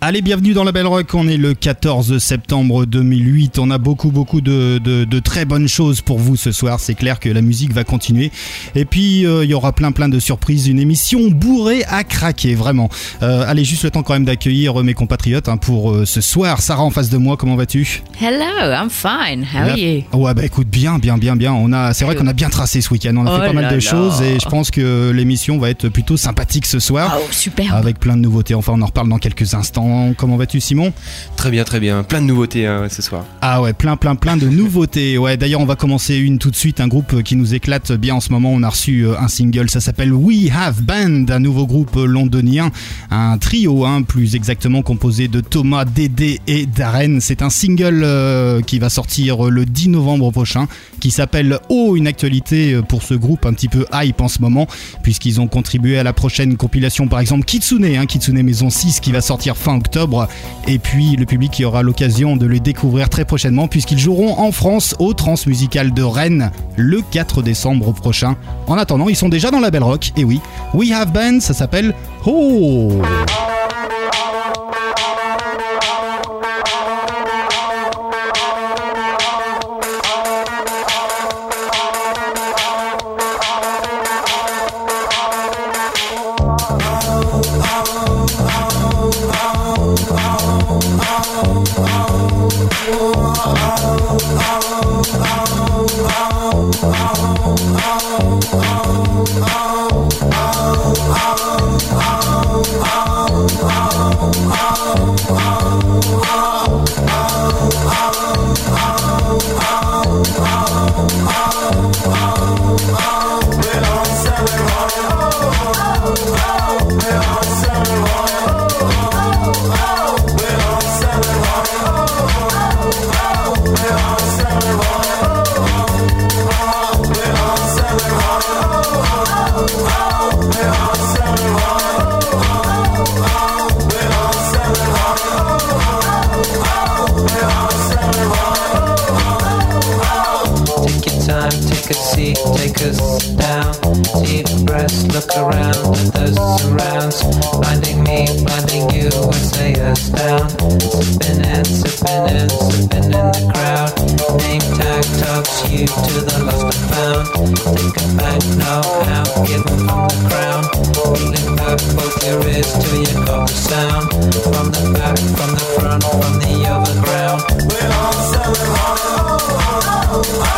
Allez, bienvenue dans la Belle Rock. On est le 14 septembre 2008. On a beaucoup, beaucoup de, de, très bonnes choses pour vous ce soir. C'est clair que la musique va continuer. Et puis, euh, il y aura plein, plein de surprises. Une émission bourrée à craquer, vraiment. Euh, allez, juste le temps quand même d'accueillir mes compatriotes hein, pour euh, ce soir. Sarah en face de moi, comment vas-tu? Hello, I'm fine. How are you? Ouais, bah écoute, bien, bien, bien, bien. On a, c'est vrai qu'on a bien tracé ce week-end. On a fait oh pas mal de choses et je pense que l'émission va être plutôt sympathique ce soir. Oh, super. Avec plein de nouveautés. Enfin, on en reparle dans quelques instants. Comment, vas-tu Simon? Très bien, très bien. Plein de nouveautés hein, ce soir. Ah ouais, plein, plein, plein de nouveautés. Ouais, d'ailleurs, on va commencer une tout de suite. Un groupe qui nous éclate bien en ce moment. On a reçu euh, un single, ça s'appelle We Have Band, un nouveau groupe londonien. Un trio, hein, plus exactement composé de Thomas, Dédé et Darren. C'est un single euh, qui va sortir le 10 novembre prochain, qui s'appelle Oh, une actualité euh, pour ce groupe un petit peu hype en ce moment, puisqu'ils ont contribué à la prochaine compilation, par exemple Kitsune, hein, Kitsune Maison 6, qui va sortir fin Et puis le public qui aura l'occasion de les découvrir très prochainement puisqu'ils joueront en France au Transmusical de Rennes le 4 décembre prochain. En attendant, ils sont déjà dans la Belle Rock. Et oui, We Have Band, ça s'appelle Oh, a seat, take us down. Deep breaths, look around at the surrounds. Blinding me, blinding you would say us down. Spinning, sipping in the crowd. Name tag talks you to the lost and found. Take a bag, no out, give from the crown. Pulling back both your ears till you got the sound. From the back, from the front, from the overground. We're all so we're.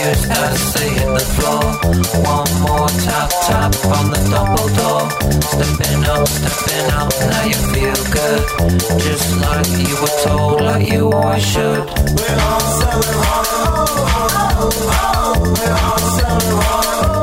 ears as they hit the floor. One more tap tap on the double door. Stepping up, stepping out, now you feel good. Just like you were told, like you always should. We're all selling, oh, oh, oh, oh, we're all selling, oh. oh, oh.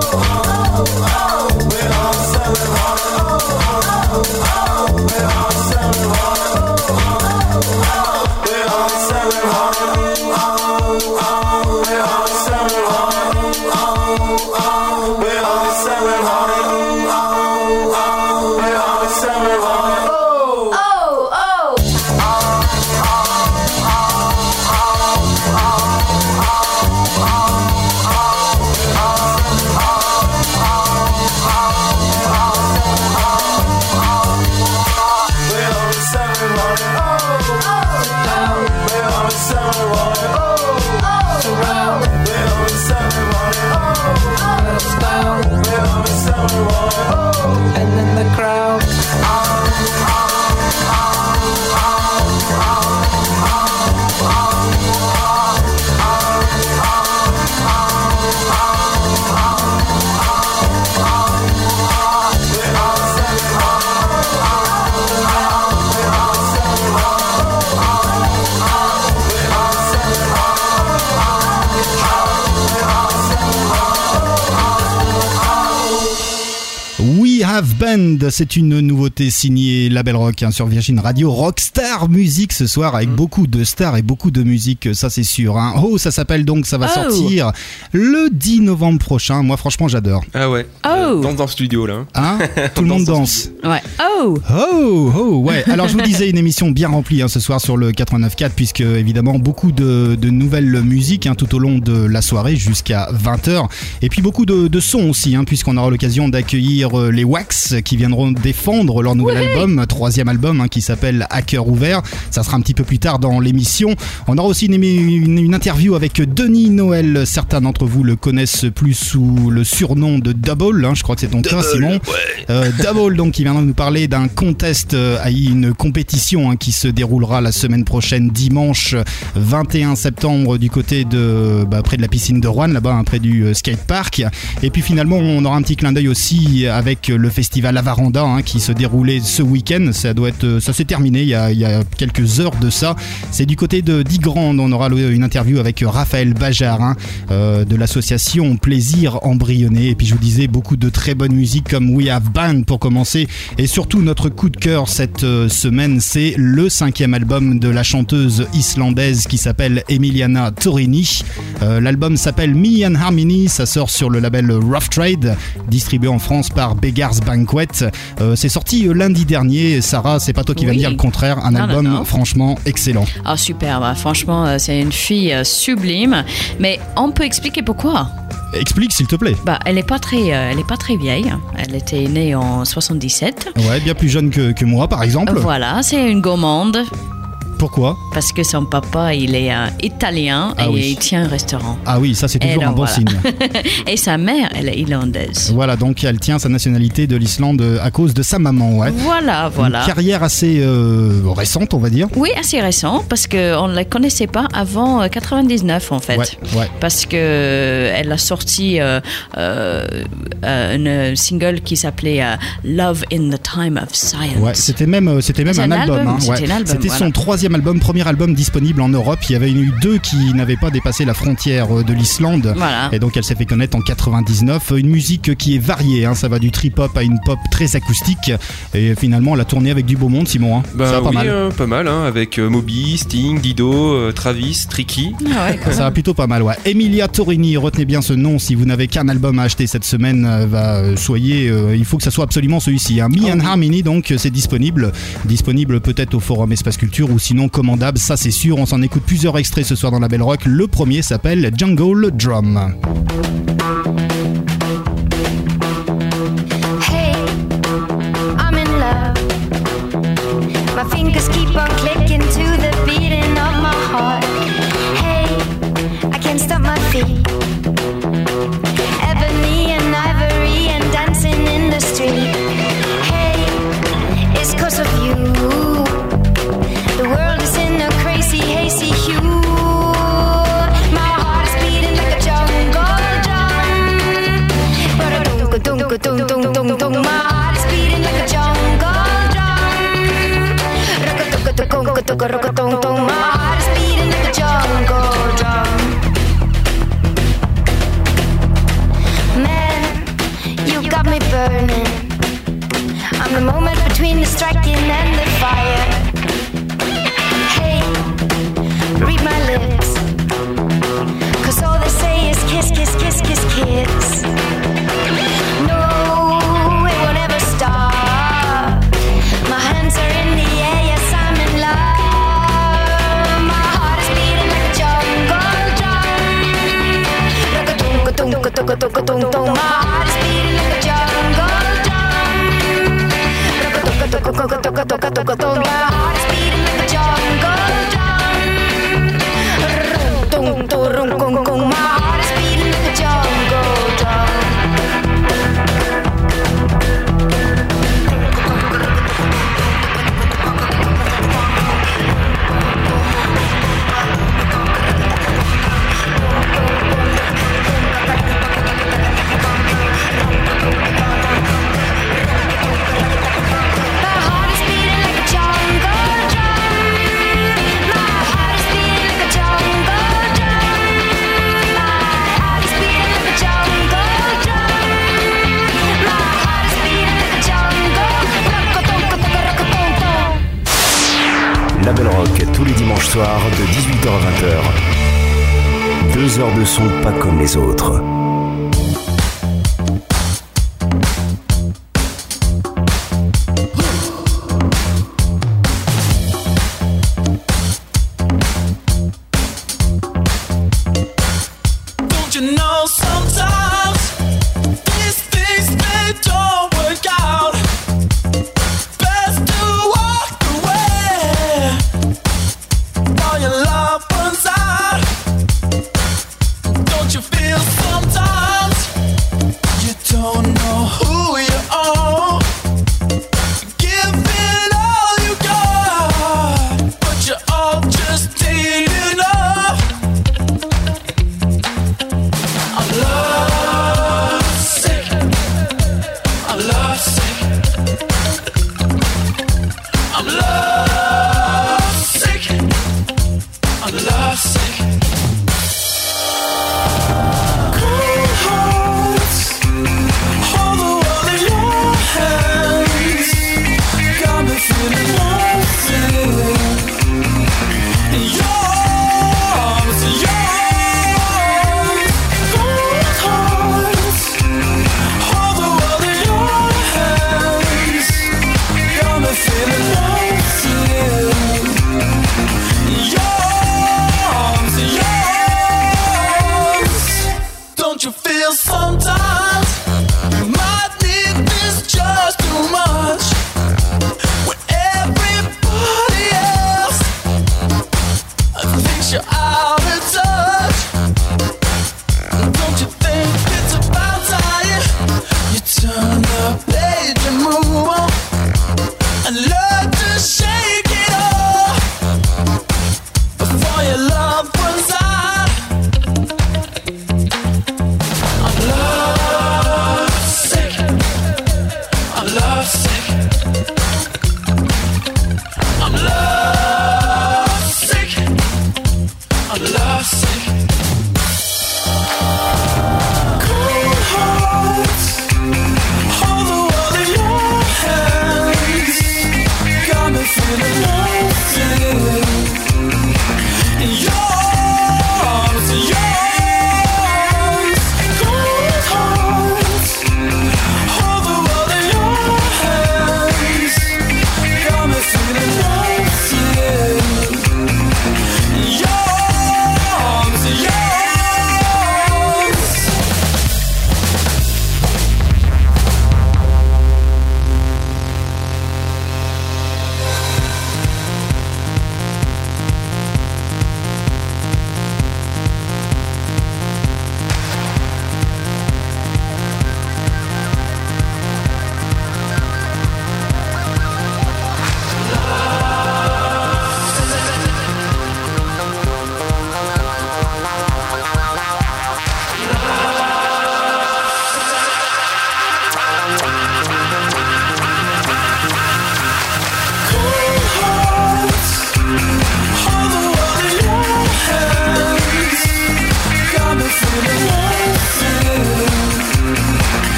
C'est une nouveauté signée Label Rock hein, sur Virgin Radio. Rockstar Music ce soir avec mm. beaucoup de stars et beaucoup de musique, ça c'est sûr. Hein. Oh, ça s'appelle donc, ça va oh. sortir le 10 novembre prochain. Moi franchement j'adore. Ah ouais. Oh. Danse dans le studio là. Hein Tout le monde danse. Ouais. Oh. Oh, oh, ouais. Alors je vous disais une émission bien remplie hein, ce soir sur le 89.4 puisque évidemment beaucoup de, de nouvelles musiques tout au long de la soirée jusqu'à 20h. Et puis beaucoup de, de sons aussi puisqu'on aura l'occasion d'accueillir euh, les Wax qui viendront défendre leur nouvel album, troisième album hein, qui s'appelle Hacker ouvert. Ça sera un petit peu plus tard dans l'émission. On aura aussi une, une, interview avec Denis Noël. Certains d'entre vous le connaissent plus sous le surnom de Double. Hein, je crois que c'est ton cas, Simon. Euh, Double, donc, qui viendra nous parler d'un contest, euh, une compétition hein, qui se déroulera la semaine prochaine, dimanche 21 septembre, du côté de bah, près de la piscine de Rouen, là-bas, près du skate park. Et puis finalement, on aura un petit clin d'œil aussi avec le festival Avaranda hein, qui se déroulait ce week-end. Ça doit être, ça s'est terminé il y, a, quelques heures de ça. C'est du côté de Digrande. On aura une interview avec Raphaël Bajar hein, euh, de l'association Plaisir Embryonné. Et puis je vous disais beaucoup de très bonne musique comme We Have Band pour commencer. Et surtout notre coup de cœur cette euh, semaine, c'est le cinquième album de la chanteuse islandaise qui s'appelle Emiliana Torini. Euh, l'album s'appelle Me and Harmony. Ça sort sur le label Rough Trade distribué en France par Beggars Banquet. Euh, c'est sorti euh, lundi dernier. Sarah, c'est pas toi qui vas me dire le contraire. Un album franchement excellent. Ah super, bah, franchement, euh, c'est une fille sublime. Mais on peut expliquer pourquoi? Explique s'il te plaît. Bah, elle n'est pas très, elle est pas très vieille. Elle était née en 77. Ouais, bien plus jeune que, que moi, par exemple. Voilà, c'est une gourmande. Pourquoi Parce que son papa, il est euh, italien ah et il tient un restaurant. Ah oui, ça c'est toujours un bon signe. et sa mère, elle est irlandaise. Voilà, donc elle tient sa nationalité de l'Islande à cause de sa maman, ouais. Voilà, voilà. Une carrière assez euh, récente, on va dire. Oui, assez récente, parce qu'on ne la connaissait pas avant 99 euh, en fait. Ouais, ouais. Parce qu'elle a sorti euh, un single qui s'appelait Love in the Time of Science. Ouais, c'était même, c'était même un, album. Hein, c'était son troisième album, premier album disponible en Europe. Il y avait eu deux qui n'avaient pas dépassé la frontière euh, de l'Islande. Et donc elle s'est fait connaître en 99. Une musique qui est variée, hein. ça va du trip-hop à une pop très acoustique. Et finalement, elle a tourné avec du beau monde, Simon. Hein. Bah ça va pas mal. Euh, pas mal, hein, avec euh, Moby, Sting, Dido, Travis, Tricky. Ah ça va plutôt pas mal, ouais. Emilia Torini, retenez bien ce nom si vous n'avez qu'un album à acheter cette semaine. va, soyez, il faut que ça soit absolument celui-ci. Me oh and Harmony, donc c'est disponible. Disponible peut-être au forum Espace Culture ou sinon non commandable, ça c'est sûr. On s'en écoute plusieurs extraits ce soir dans la Belle Rock. Le premier s'appelle Jungle Drum. My heart is beating like a jungle drum. Man, you got me burning. I'm the moment between the striking and the fire. 咚咚咚咚猫 soirs de 18h à 20h. Deux heures de son pas comme les autres.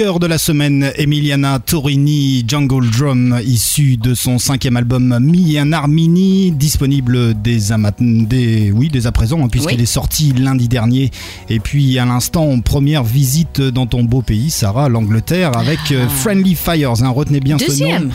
Cœur de la semaine, Emiliana Torini, Jungle Drum, issu de son cinquième album Mi and Armini, disponible dès à, dès, oui, dès à présent, hein, puisqu'il Oui. est sorti lundi dernier. Et puis à l'instant, première visite dans ton beau pays, Sarah, l'Angleterre, avec euh, Friendly Fires. hein, retenez bien ce nom.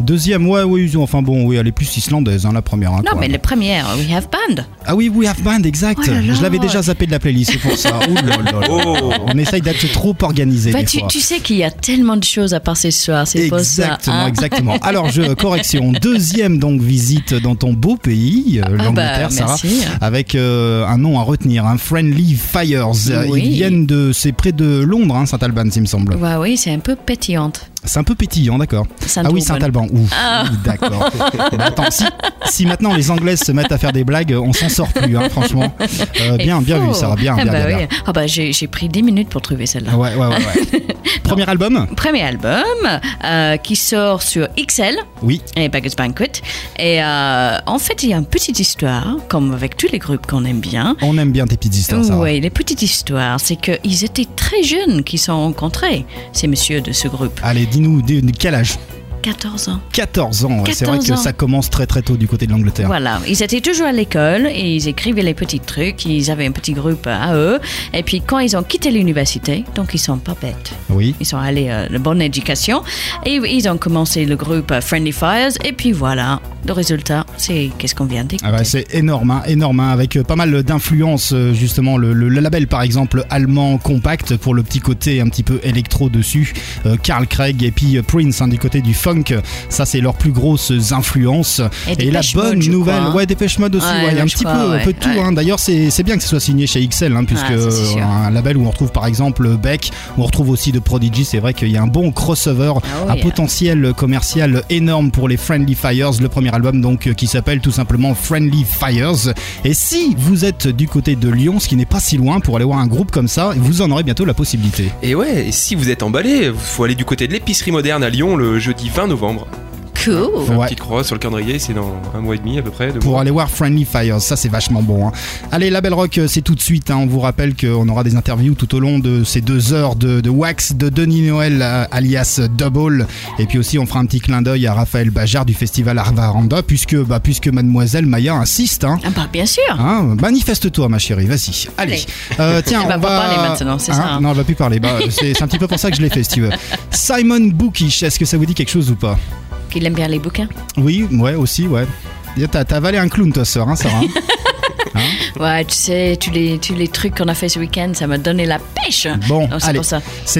Deuxième. Ouais, oui, enfin bon, oui, elle est plus islandaise, hein, la première. hein, Non, mais le premier, We Have Band. Ah oui, We Have Band, exact. Oh là là. Je l'avais déjà zappé de la playlist, c'est pour ça. Là. Oh. On essaye d'être trop organisé. Bah, des tu, fois. tu sais qu'il y a tellement de choses à passer ce soir, c'est pas ça. Exactement, hein. exactement. Alors, je, correction. Deuxième donc visite dans ton beau pays, euh, Ah l'Angleterre, bah, Sarah, merci. avec euh, un nom à retenir, un Friendly Fires. Oui. Ils viennent de, c'est près de Londres, Saint-Albans, il me semble. Ouais, oui, c'est un peu pétillante. C'est un peu pétillant, d'accord. Ah oui. Saint-Alban. Ouf, Ah. d'accord. Attends, si, si maintenant les Anglaises se mettent à faire des blagues, on s'en sort plus, hein, franchement. Euh, bien, bien vu. Sarah, bien, Ah bien, bah bien, oui. Ah bah, j'ai pris 10 minutes pour trouver celle-là. Ouais, ouais, ouais. ouais. Premier album Premier album euh, qui sort sur XL Oui. et Beggars Banquet. Et euh, en fait, il y a une petite histoire, comme avec tous les groupes qu'on aime bien. On aime bien tes petites histoires, Sarah. Oui, les petites histoires, c'est qu'ils étaient très jeunes qui se sont rencontrés, ces messieurs de ce groupe. Allez, dis-nous, dis- quel âge? 14 ans. 14 ans, c'est vrai 14 que ans. ça commence très très tôt du côté de l'Angleterre. Voilà, ils étaient toujours à l'école et ils écrivaient les petits trucs, ils avaient un petit groupe à eux. Et puis quand ils ont quitté l'université, donc ils sont pas bêtes. Oui. Ils sont allés à la bonne éducation et ils ont commencé le groupe euh, Friendly Fires. Et puis voilà, le résultat, c'est qu'est-ce qu'on vient d'écouter? Ah ouais, c'est énorme, hein, énorme, hein, avec euh, pas mal d'influences, euh, justement, le, le- le label par exemple allemand compact pour le petit côté un petit peu électro dessus, euh, Carl Craig et puis euh, Prince hein, du côté du funk, ça c'est leurs plus grosses influences. Et la bonne Mode, nouvelle, crois, hein. ouais, Dépêche Mode aussi, Ouais, ouais, il y a un petit crois, peu, un ouais, peu de tout. ouais. hein. D'ailleurs, c'est c'est bien que ce soit signé chez XL, hein, puisque Ah, ça, c'est sûr. un label où on retrouve par exemple Beck, on retrouve aussi de Prodigy, c'est vrai qu'il y a un bon crossover, Oh, un yeah. potentiel commercial énorme pour les Friendly Fires, le premier album donc euh, qui s'appelle tout simplement Friendly Fires. Et si vous êtes du côté de Lyon, ce qui n'est pas si loin pour aller voir un groupe comme ça, vous en aurez bientôt la possibilité. Et ouais, et si vous êtes emballé, il faut aller du côté de l'épicerie moderne à Lyon le jeudi 20 novembre. Cool. Faire Ouais. Une petite croix sur le calendrier, c'est dans un mois et demi à peu près. Pour mois. aller voir Friendly Fires, ça c'est vachement bon. hein. Allez, Label Rock, euh, c'est tout de suite. hein. On vous rappelle qu'on aura des interviews tout au long de ces deux heures de, de Wax de Denis Noël, euh, alias Double. Et puis aussi, on fera un petit clin d'œil à Raphaël Bajard du festival Arvaranda, puisque, bah, puisque Mademoiselle Maya insiste. hein. Ah bah bien sûr. Manifeste-toi, ma chérie, vas-y. Allez. Allez. Euh, tiens, Elle va on pas va. parler maintenant, c'est ça. Non, elle va plus parler. Bah, c'est c'est un petit peu pour ça que je l'ai fait, si tu veux. Simon Bookish, est-ce que ça vous dit quelque chose ou pas? Qu'il aime bien les bouquins. Oui, ouais, aussi, ouais. T'as avalé un clown, toi, sœur, hein, Sarah Ouais, tu sais, tous les, tous les trucs qu'on a fait ce week-end, ça m'a donné la pêche. Bon, Donc, c'est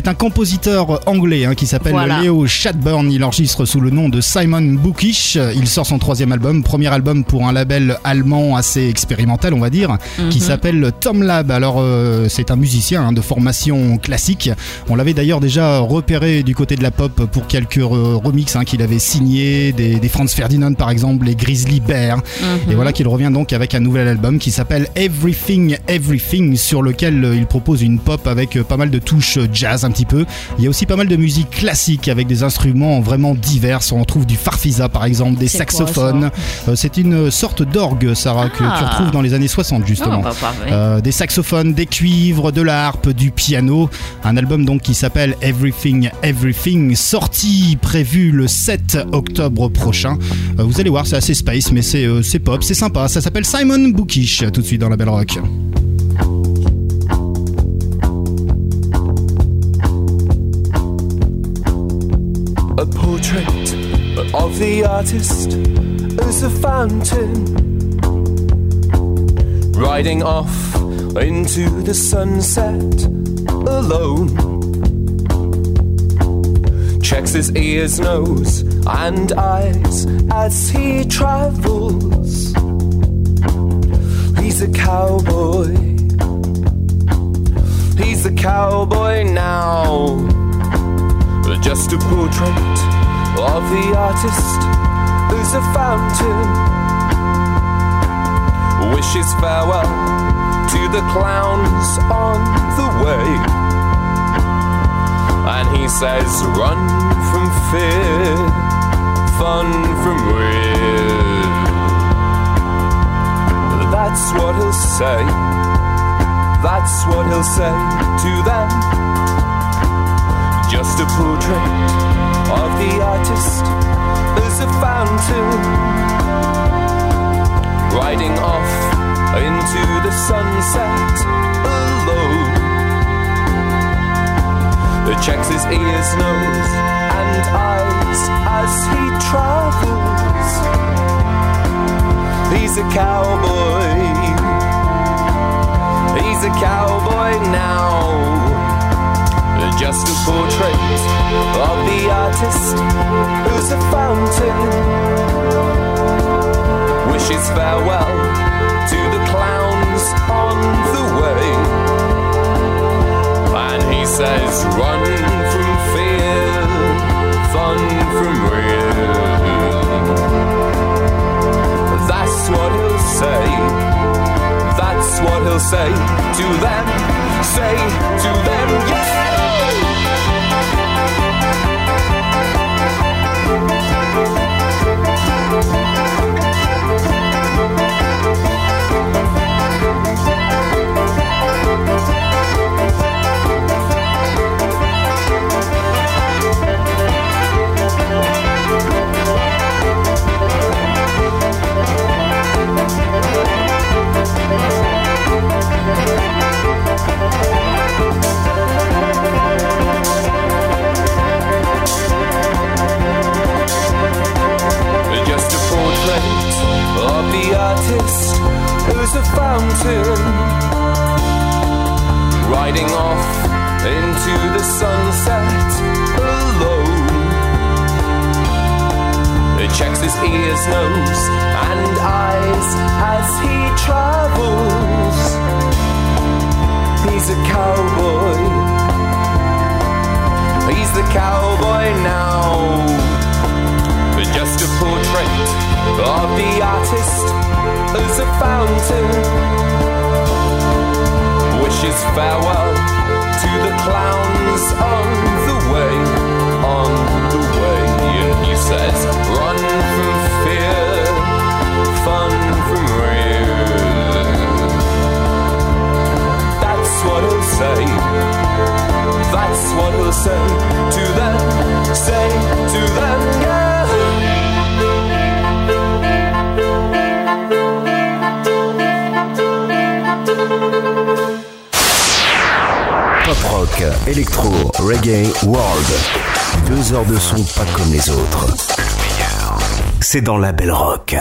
allez. un compositeur anglais hein, qui s'appelle Voilà. Leo Shadburn. Il enregistre sous le nom de Simon Bookish. Il sort son troisième album, premier album pour un label allemand assez expérimental, on va dire, qui Mhm. s'appelle Tom Lab. Alors, euh, c'est un musicien hein, de formation classique. On l'avait d'ailleurs déjà repéré du côté de la pop pour quelques remixes hein, qu'il avait signés, des, des Franz Ferdinand par exemple, les Grizzly Bear. Mhm. Et voilà qu'il revient donc avec un nouvel album qui s'appelle Everything Everything sur lequel euh, il propose une pop avec euh, pas mal de touches euh, jazz un petit peu. Il y a aussi pas mal de musique classique avec des instruments vraiment divers. On trouve du farfisa par exemple, des saxophones. C'est une sorte d'orgue, Sarah, que Ah. tu retrouves dans les années 60 justement. Oh, bah. Euh, des saxophones, des cuivres, de la harpe, du piano. Un album donc qui s'appelle Everything Everything, sorti prévu le 7 octobre prochain. Euh, vous allez voir, c'est assez space, mais c'est euh, c'est pop, c'est sympa. Ça s'appelle Simon Bookish, tout de suite dans la Belle Rock. A portrait of the artist as a fountain, riding off into the sunset alone. Checks his ears, nose, and eyes as he travels. He's a cowboy. He's a cowboy now. Just a portrait of the artist who's a fountain. Wishes farewell to the clowns on the way. And he says run from fear fun from real that's what he'll say. That's what he'll say to them. Just a portrait of the artist as a fountain riding off into the sunset alone it checks his ears nose and eyes as he travels he's a cowboy he's a cowboy now just a portrait of the artist who's a fountain. Wishes farewell to the clowns on the way. And he says, run from fear, say. That's what he'll say to them, say to them, yeah. Portrait of the artist who's a fountain Riding off into the sunset alone. He checks his ears, nose and eyes as he travels. He's a cowboy. He's the cowboy now. But just a portrait of the artist as a fountain wishes farewell to the clowns on the way, on the way. And he says, run from fear, fun from real. That's what he'll say. That's what he'll say to them. Say to them, yeah. Rock, électro, reggae, world. Deux heures de son pas comme les autres. C'est dans la belle rock.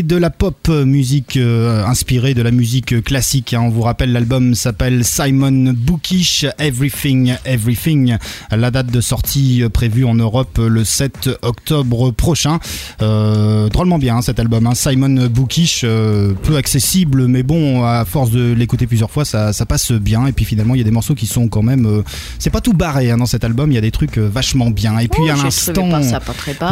De la pop musique euh, inspirée de la musique classique. hein. On vous rappelle, l'album s'appelle Simon Bookish Everything Everything. La date de sortie euh, prévue en Europe le 7 octobre prochain. Euh, drôlement bien hein, cet album. hein. Simon Bookish, euh, peu accessible, mais bon, à force de l'écouter plusieurs fois, ça, ça passe bien. Et puis finalement, il y a des morceaux qui sont quand même. c'est pas tout barré dans cet album. Il y a des trucs vachement bien. Et puis Oh, à l'instant.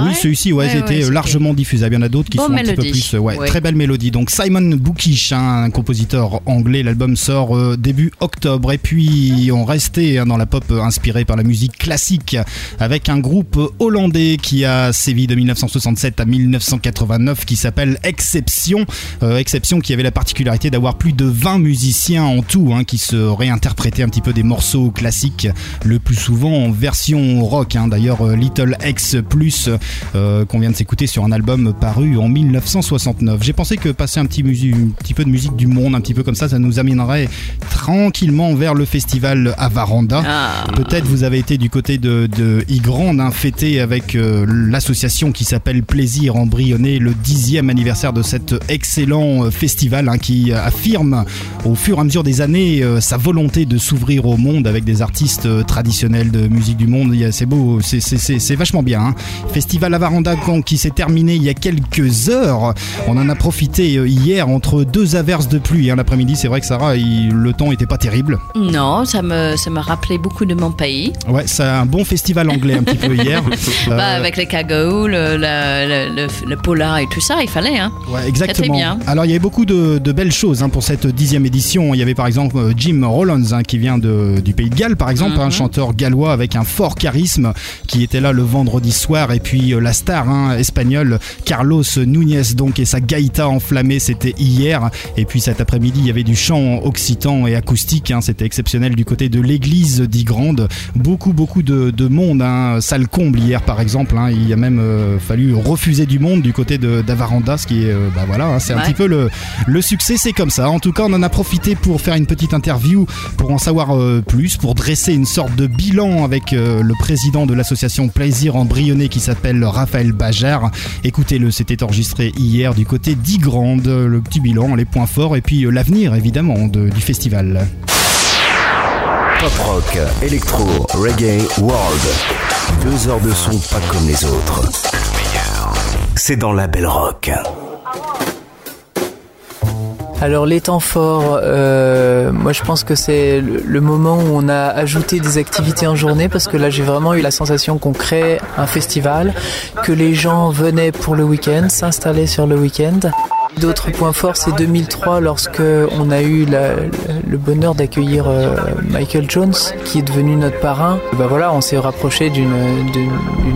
Oui, celui-ci, ouais, Ouais, c'était- largement diffusable. Il y en a d'autres qui sont un petit peu mélodie. Plus. ouais, Ouais. très belle mélodie. Donc Simon Bookish, hein, un compositeur anglais. L'album sort euh, début octobre. Et puis on restait hein, dans la pop euh, inspirée par la musique classique avec un groupe hollandais qui a sévi de 1967 à 1989 qui s'appelle Exception. Euh, Exception qui avait la particularité d'avoir plus de 20 musiciens en tout hein, qui se réinterprétaient un petit peu des morceaux classiques, le plus souvent en version rock. D'ailleurs, Little X Plus euh, qu'on vient de s'écouter sur un album paru en 1969. J'ai pensé que passer un petit, musi- un petit peu de musique du monde, un petit peu comme ça, ça nous amènerait tranquillement vers le festival Avaranda. Ah. Peut-être vous avez été du côté de, de Ygrande, hein, fêté avec euh, l'association qui s'appelle Plaisir Embryonné, le dixième anniversaire de cet excellent euh, festival hein, qui affirme au fur et à mesure des années euh, sa volonté de s'ouvrir au monde avec des artistes traditionnels de musique du monde. C'est beau, c'est- vachement bien. hein. Festival Avaranda qui s'est terminé il y a quelques heures. On en a profité euh, hier entre deux averses de pluie. hein, L'après-midi, c'est vrai que Sarah, il- le temps était pas terrible. Non, ça me, ça me rappelait beaucoup de mon pays. Ouais, c'est un bon festival anglais un petit peu hier. Euh, Bah, avec les cagoules, le, le, le, le polar et tout ça, il fallait. Hein. Ouais, exactement. bien. Alors il y avait beaucoup de, de belles choses hein, pour cette dixième édition. Il y avait par exemple euh, Jim Rollins hein, qui vient de- du pays de Galles, par exemple, Mhm. un chanteur gallois avec un fort charisme qui était là le vendredi soir. Et puis la star hein, espagnole Carlos Núñez donc et sa gaïta enflammée, c'était hier. Et puis cet après-midi, il y avait du chant occitan et acoustique. hein, c'était exceptionnel du côté de l'église d'Igrande. Beaucoup, beaucoup de, de monde. Hein, salle comble hier, par exemple. hein. il a même euh, fallu refuser du monde du côté d'Avaranda, ce qui est, euh, bah voilà, hein, c'est un petit peu le, le succès, c'est comme ça. En tout cas, on en a profité pour faire une petite interview, pour en savoir euh, plus, pour dresser une sorte de bilan avec le président de l'association Plaisir Embryonné qui s'appelle Raphaël Bajar. Écoutez-le, c'était enregistré hier du côté d'Igrande, le petit bilan, les points forts et puis euh, l'avenir évidemment de- du festival. Pop rock, électro, reggae, world. Deux heures de son pas comme les autres. C'est dans la belle rock. Alors les temps forts, euh, moi je pense que c'est le, moment où on a ajouté des activités en journée parce que là j'ai vraiment eu la sensation qu'on crée un festival, que les gens venaient pour le week-end, s'installaient sur le week-end. D'autres points forts, c'est 2003 lorsque on a eu le bonheur d'accueillir euh, Michael Jones, qui est devenu notre parrain. Ben voilà, on s'est rapproché d'une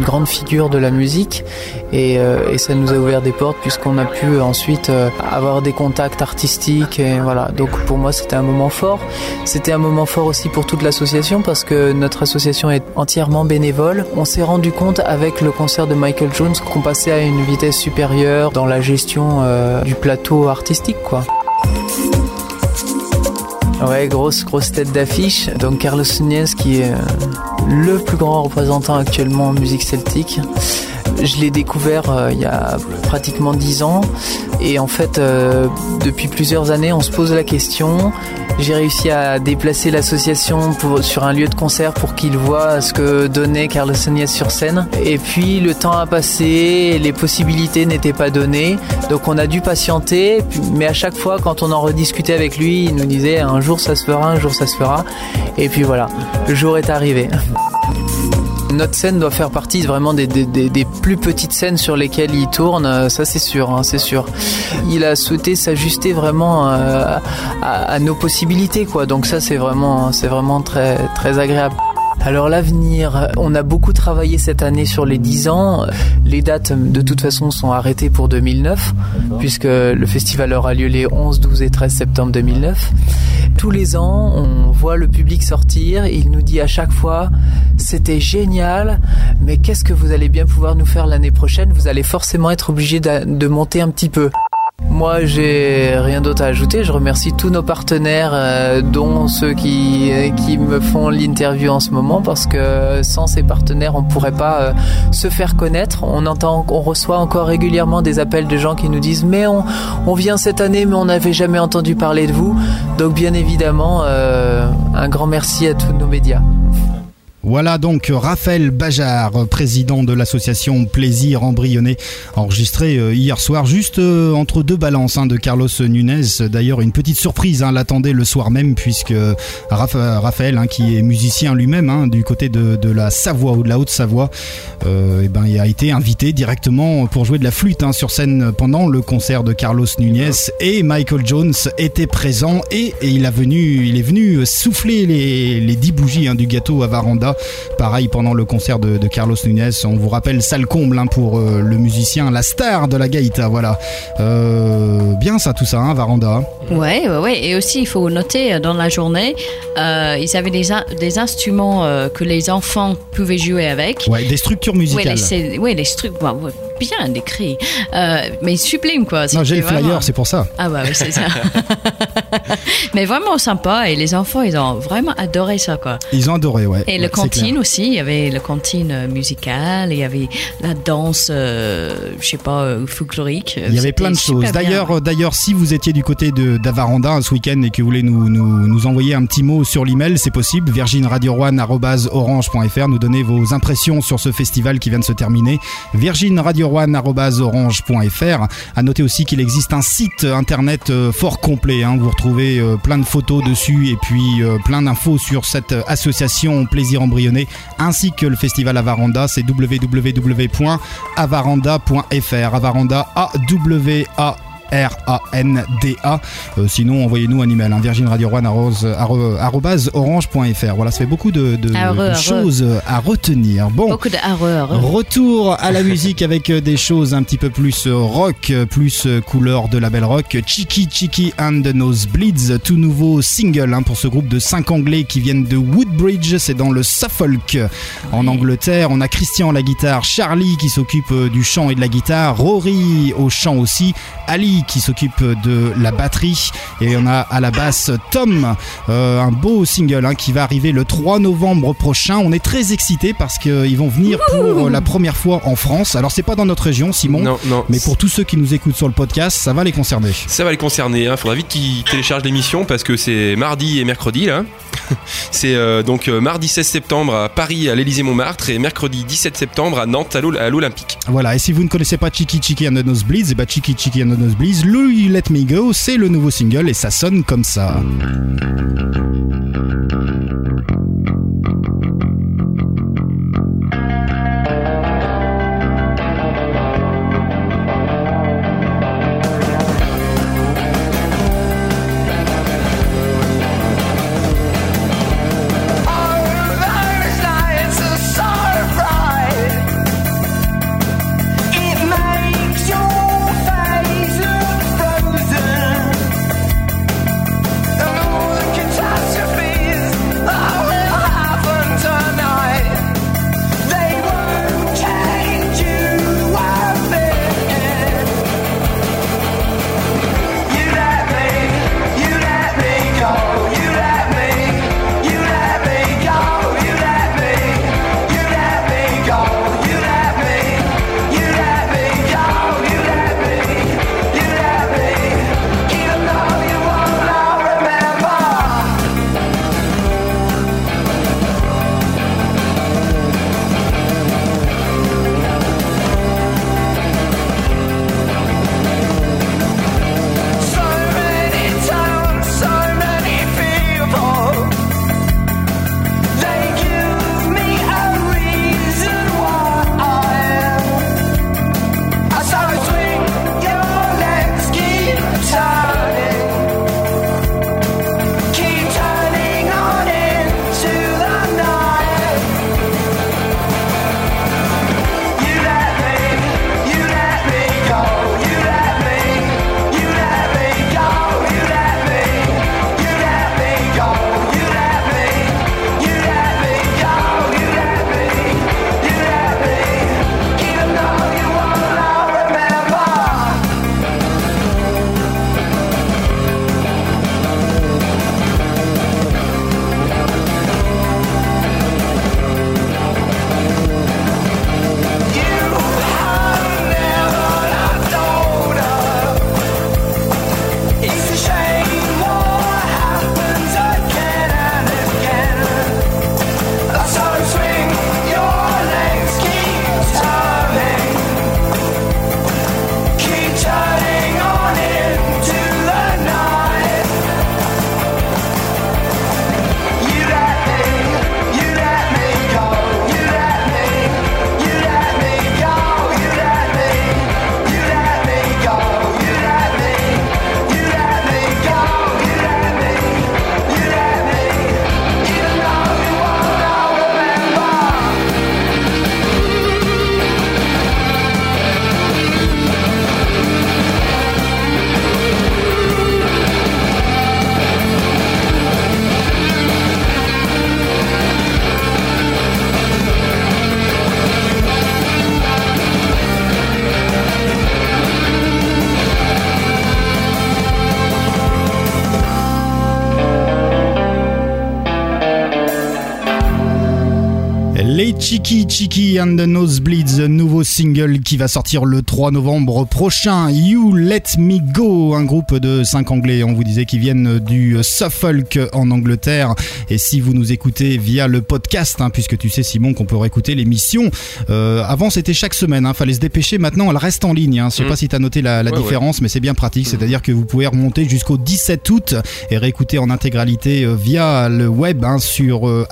grande figure de la musique et, euh, et ça nous a ouvert des portes puisqu'on a pu ensuite euh, avoir des contacts artistiques et voilà. Donc pour moi, c'était un moment fort. C'était un moment fort aussi pour toute l'association parce que notre association est entièrement bénévole. On s'est rendu compte avec le concert de Michael Jones qu'on passait à une vitesse supérieure dans la gestion du plateau artistique, quoi. Ouais, grosse grosse tête d'affiche. Donc Carlos Núñez qui est euh, le plus grand représentant actuellement en musique celtique. Je l'ai découvert euh, il y a pratiquement 10 ans et en fait euh, depuis plusieurs années on se pose la question. J'ai réussi à déplacer l'association sur un lieu de concert pour qu'il voit ce que donnait Carlos Núñez sur scène. Et puis le temps a passé, les possibilités n'étaient pas données, donc on a dû patienter. Mais à chaque fois quand on en rediscutait avec lui, il nous disait un jour ça se fera, un jour ça se fera. Et puis voilà, le jour est arrivé. Notre scène doit faire partie vraiment des, plus petites scènes sur lesquelles il tourne, euh, ça c'est sûr, hein, c'est sûr. Il a souhaité s'ajuster vraiment euh, à, à nos possibilités, quoi. Donc ça c'est vraiment, c'est vraiment très, très agréable. Alors l'avenir, on a beaucoup travaillé cette année sur les 10 ans. Les dates de toute façon sont arrêtées pour 2009 puisque le festival aura lieu les 11, 12 et 13 septembre 2009. Tous les ans, on voit le public sortir, il nous dit à chaque fois c'était génial, mais qu'est-ce que vous allez bien pouvoir nous faire l'année prochaine? Vous allez forcément être obligé de, monter un petit peu. Moi, j'ai rien d'autre à ajouter. Je remercie tous nos partenaires, euh, dont ceux qui, euh, qui me font l'interview en ce moment, parce que sans ces partenaires, on pourrait pas euh, se faire connaître. On entend, on reçoit encore régulièrement des appels de gens qui nous disent mais on, on vient cette année, mais on n'avait jamais entendu parler de vous. Donc, bien évidemment, euh, un grand merci à tous nos médias. Voilà donc Raphaël Bajard, président de l'association Plaisir Embryonné, enregistré euh, hier soir juste euh, entre deux balances hein, de Carlos Nunez. D'ailleurs, une petite surprise hein, l'attendait le soir même puisque Rapha- Raphaël, hein, qui est musicien lui-même du côté de, la Savoie ou de la Haute-Savoie, euh, eh ben, il a été invité directement pour jouer de la flûte sur scène pendant le concert de Carlos Nunez et Michael Jones était présent et, il, est venu souffler les, 10 bougies du gâteau à Varanda. Pareil pendant le concert de, de Carlos Nunez. On vous rappelle salle comble hein, pour euh, le musicien, la star de la gaïta. Voilà. Euh, bien ça, tout ça, hein, Varanda. Ouais, ouais, ouais. Et aussi, il faut noter euh, dans la journée, ils avaient des, in- des instruments que les enfants pouvaient jouer avec. Ouais, des structures Ouais, musicales. les, ouais, les ouais, bien décrit, euh, mais sublime quoi. non, j'ai le vraiment- flyer, c'est pour ça. Ah bah oui, c'est ça. mais vraiment sympa et les enfants, ils ont vraiment adoré ça quoi. Ils ont adoré, ouais. Et Ouais, le cantine aussi, il y avait le cantine euh, musical, il y avait la danse, euh, je sais pas, euh, folklorique. Il y avait plein de choses. D'ailleurs, euh, d'ailleurs, si vous étiez du côté d'Avaranda ce week-end et que vous voulez nous, nous, nous envoyer un petit mot sur l'email, c'est possible. virginradio1@orange.fr, nous donner vos impressions sur ce festival qui vient de se terminer. virginradio1@orange.fr. À noter aussi qu'il existe un site internet euh, fort complet. hein. Vous retrouvez euh, plein de photos dessus et puis euh, plein d'infos sur cette association Plaisir Embryonné ainsi que le festival Avaranda. C'est www.avaranda.fr. Avaranda A W A R-A-N-D-A. Euh, sinon, envoyez-nous un email, hein, virginradio1.orange.fr. Voilà, ça fait beaucoup de, choses à retenir. Bon. Beaucoup de. Retour à la musique avec euh, des choses un petit peu plus euh, rock, plus couleur de la belle rock. Cheeky Cheeky and the Nosebleeds, tout nouveau single hein, pour ce groupe de 5 anglais qui viennent de Woodbridge, c'est dans le Suffolk en Angleterre. On a Christian à la guitare, Charlie qui s'occupe du chant et de la guitare, Rory au chant aussi, Ali qui s'occupe de la batterie et on a à la basse Tom, euh, un beau single hein, qui va arriver le 3 novembre prochain. On est très excités parce qu'ils vont venir pour la première fois en France. Alors c'est pas dans notre région, Simon, Non, non. mais pour tous ceux qui nous écoutent sur le podcast, ça va les concerner. Ça va les concerner. Il faudra vite qu'ils téléchargent l'émission parce que c'est mardi et mercredi là. C'est euh, donc euh, mardi 16 septembre à Paris à l'Élysée Montmartre et mercredi 17 septembre à Nantes à l'Ol- à l'Olympique. Voilà, et si vous ne connaissez pas Cheeky Cheeky and the Nosebleeds, et bah Cheeky Cheeky and the Nosebleeds, You Let Me Go, c'est le nouveau single et ça sonne comme ça. Chiki Chiki and the Nosebleeds, nouveau single qui va sortir le 3 novembre prochain. You Let Me Go, un groupe de 5 anglais, on vous disait, qui viennent du Suffolk en Angleterre. Et si vous nous écoutez via le podcast, hein, puisque tu sais Simon qu'on peut réécouter l'émission, euh, avant c'était chaque semaine, hein, fallait se dépêcher, maintenant elle reste en ligne. Hein. Je sais Mm. pas si tu as noté la, la Ouais, différence, mais c'est bien pratique, c'est-à-dire que vous pouvez remonter jusqu'au 17 août et réécouter en intégralité euh, via le web hein, sur euh,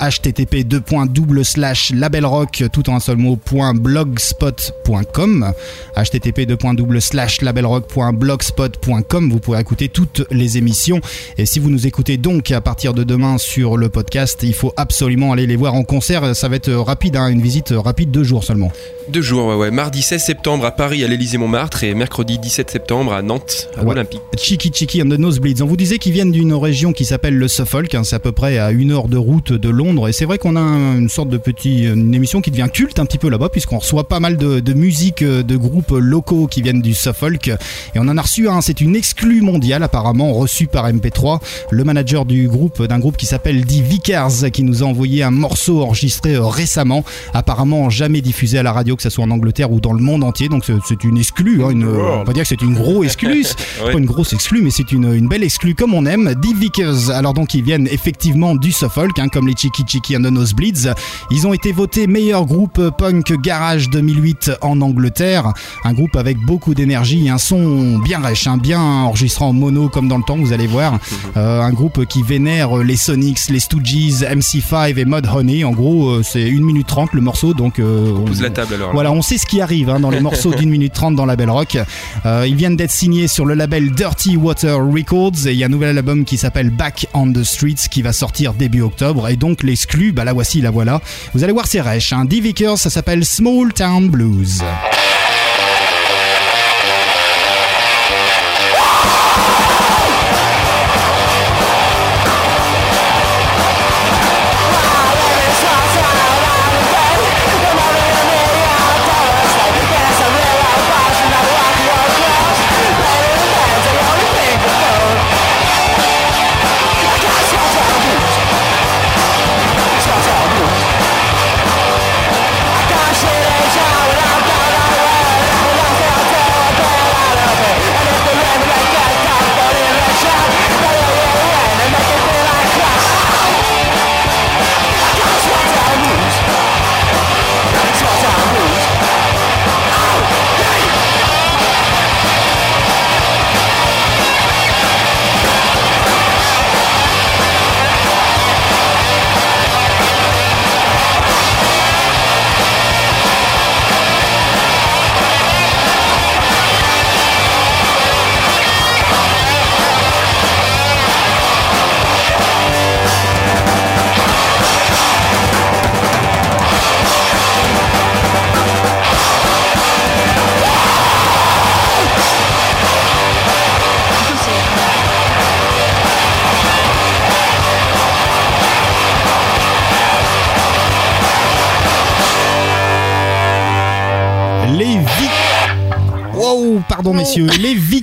tout en un seul mot point blogspot.com http slash labelrock.blogspot.com vous pourrez écouter toutes les émissions. Et si vous nous écoutez donc à partir de demain sur le podcast il faut absolument aller les voir en concert. Ça va être rapide hein, une visite rapide deux jours seulement Deux jours, ouais, ouais. Mardi 16 septembre à Paris à l'Élysée-Montmartre et mercredi 17 septembre à Nantes à Ouais. l'Olympique. Chiki Chiki and the Nosebleeds. On vous disait qu'ils viennent d'une région qui s'appelle le Suffolk. hein, c'est à peu près à une heure de route de Londres. Et c'est vrai qu'on a un- une sorte de petit, une émission qui devient culte un petit peu là-bas, puisqu'on reçoit pas mal de, de musique euh, de groupes locaux qui viennent du Suffolk. Et on en a reçu un. C'est une exclue mondiale apparemment reçue par MP3. Le manager du groupe, d'un groupe qui s'appelle The Vickers, qui nous a envoyé un morceau enregistré euh, récemment, apparemment jamais diffusé à la radio, que ce soit en Angleterre ou dans le monde entier. Donc c'est- une exclue. hein, une, on va dire que c'est une grosse exclue. Pas une grosse exclue, mais c'est une, une belle exclue comme on aime. The Vickers, alors donc ils viennent effectivement du Suffolk, hein, comme les Chiki Chiki and the Nosebleeds. Ils ont été votés meilleur groupe punk garage 2008 en Angleterre. Un groupe avec beaucoup d'énergie, un son bien rêche, hein, bien enregistré en mono comme dans le temps, vous allez voir. Euh, un groupe qui vénère les Sonics, les Stooges, MC5 et Mud Honey. En gros, euh, c'est 1 minute 30 le morceau, donc euh, On pose on- la table alors. voilà, on sait ce qui arrive hein, dans les morceaux d'une minute trente dans la Belle Rock. Euh, ils viennent d'être signés sur le label Dirty Water Records et il y a un nouvel album qui s'appelle Back on the Streets qui va sortir début octobre. Et donc l'exclu, bah la voici, la voilà. Vous allez voir, c'est rêche. Hein. D. Vickers, ça s'appelle Small Town Blues.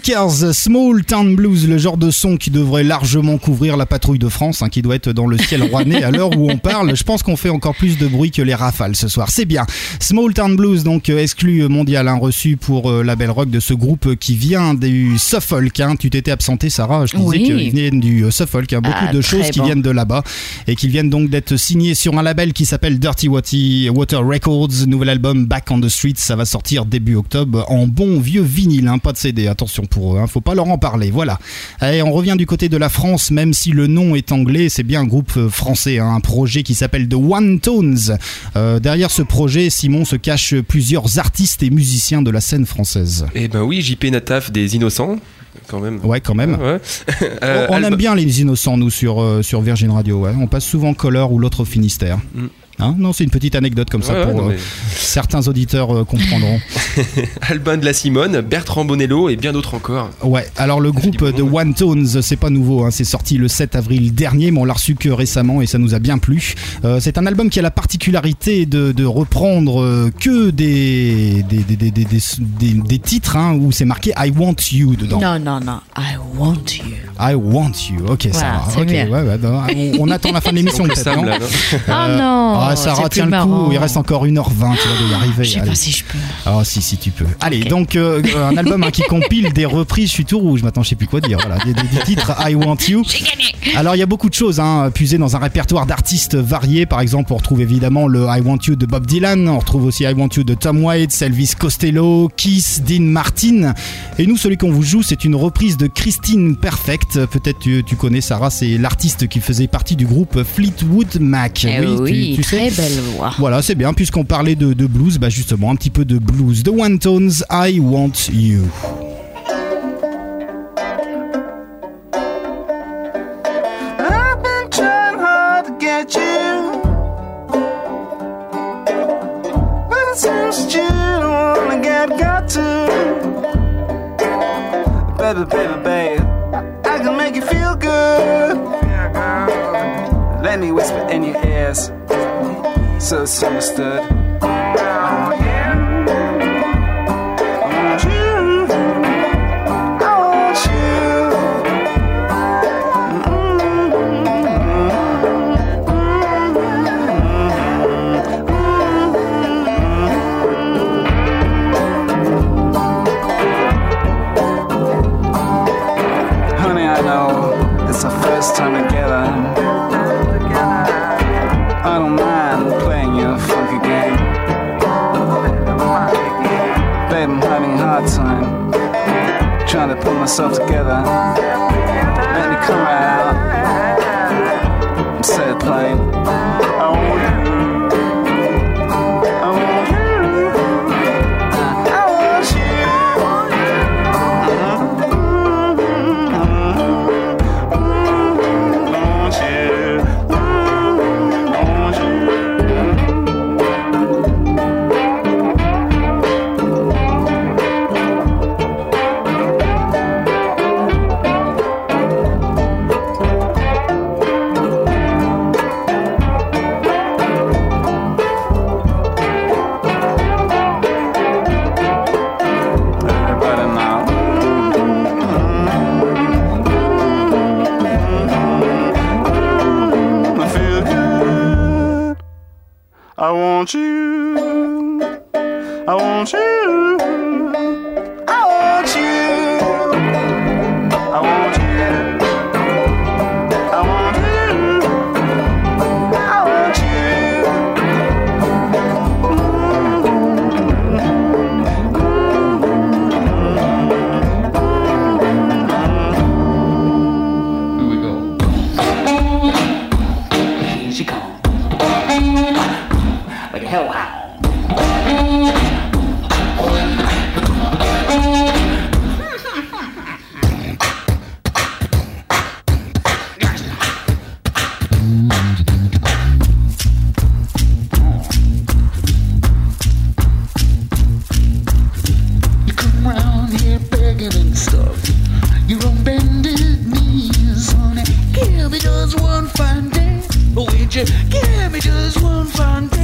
Small Town Blues, le genre de son qui devrait largement couvrir la patrouille de France, hein, qui doit être dans le ciel rouennais à l'heure où on parle. Je pense qu'on fait encore plus de bruit que les rafales ce soir. C'est bien. Small Town Blues, donc euh, exclu mondial, hein, reçu pour euh, la belle rock de ce groupe qui vient du Suffolk. hein. Tu t'étais absenté, Sarah. Je te Oui. disais qu'ils viennent du euh, Suffolk. hein. Beaucoup Ah, de choses qui viennent de là-bas et qui viennent donc d'être signés sur un label qui s'appelle Dirty Water Records. Nouvel album Back on the Streets, ça va sortir début octobre en bon vieux vinyle, pas de CD. Attention pour eux, hein, faut pas leur en parler. Voilà. Et on revient du côté de la France, même si le nom est anglais, c'est bien un groupe euh, français, hein, un projet qui s'appelle The One Tones. Euh, derrière ce projet, Simon se cache plusieurs artistes et musiciens de la scène française. Eh ben oui, JP Nataf des Innocents, quand même. Ouais, quand même. Ouais. Euh, on on Alba- aime bien les innocents, nous, sur, euh, sur Virgin Radio. ouais. On passe souvent Color ou l'autre Finistère. Mm. Hein non, c'est une petite anecdote comme ça Ouais, ouais, pour non, euh, mais- certains auditeurs euh, comprendront. Albin de la Simone, Bertrand Bonello et bien d'autres encore. Ouais, alors le groupe de bon One Tones, c'est pas nouveau, hein, c'est sorti le 7 avril dernier, mais on l'a reçu que récemment et ça nous a bien plu. Euh, c'est un album qui a la particularité de, de reprendre que des, des, des, des, des, des- des- des titres hein, où c'est marqué I Want You dedans. Non, non, non. I want you. I Want You, ok, ça va. ouais, ouais, bah, on, on attend la fin de l'émission peut-être. Sam, non là, non Ah Euh, non. Ah, Sarah, c'est plus tiens le marrant. coup, il reste encore 1h20, tu vas y arriver. Je sais pas si je peux. Ah si si tu peux. Allez donc euh, un album hein, qui compile des reprises. Je suis tout rouge maintenant. Je sais plus quoi dire. Voilà des, des- des titres I Want You. J'ai gagné. Alors il y a beaucoup de choses hein, puisées dans un répertoire d'artistes variés. Par exemple on retrouve évidemment le I Want You de Bob Dylan. On retrouve aussi I Want You de Tom Waits, Elvis Costello, Kiss, Dean Martin. Et nous celui qu'on vous joue c'est une reprise de Christine Perfect. Peut-être tu, tu connais Sarah. C'est l'artiste qui faisait partie du groupe Fleetwood Mac. Eh tu- oui, tu, sais. Très belle voix. Voilà, c'est bien, puisqu'on parlait de, de blues, bah justement, un petit peu de blues. The One Tones, I Want You. I've been trying hard to get you. But it seems that you don't wanna get got to. Baby, baby, babe, I can make you feel good. Let me whisper in your ears, so it's understood. I want you. I want you. Honey, I know it's our first time myself together. Let me come right out and say it plain. I want you. Give me just one fine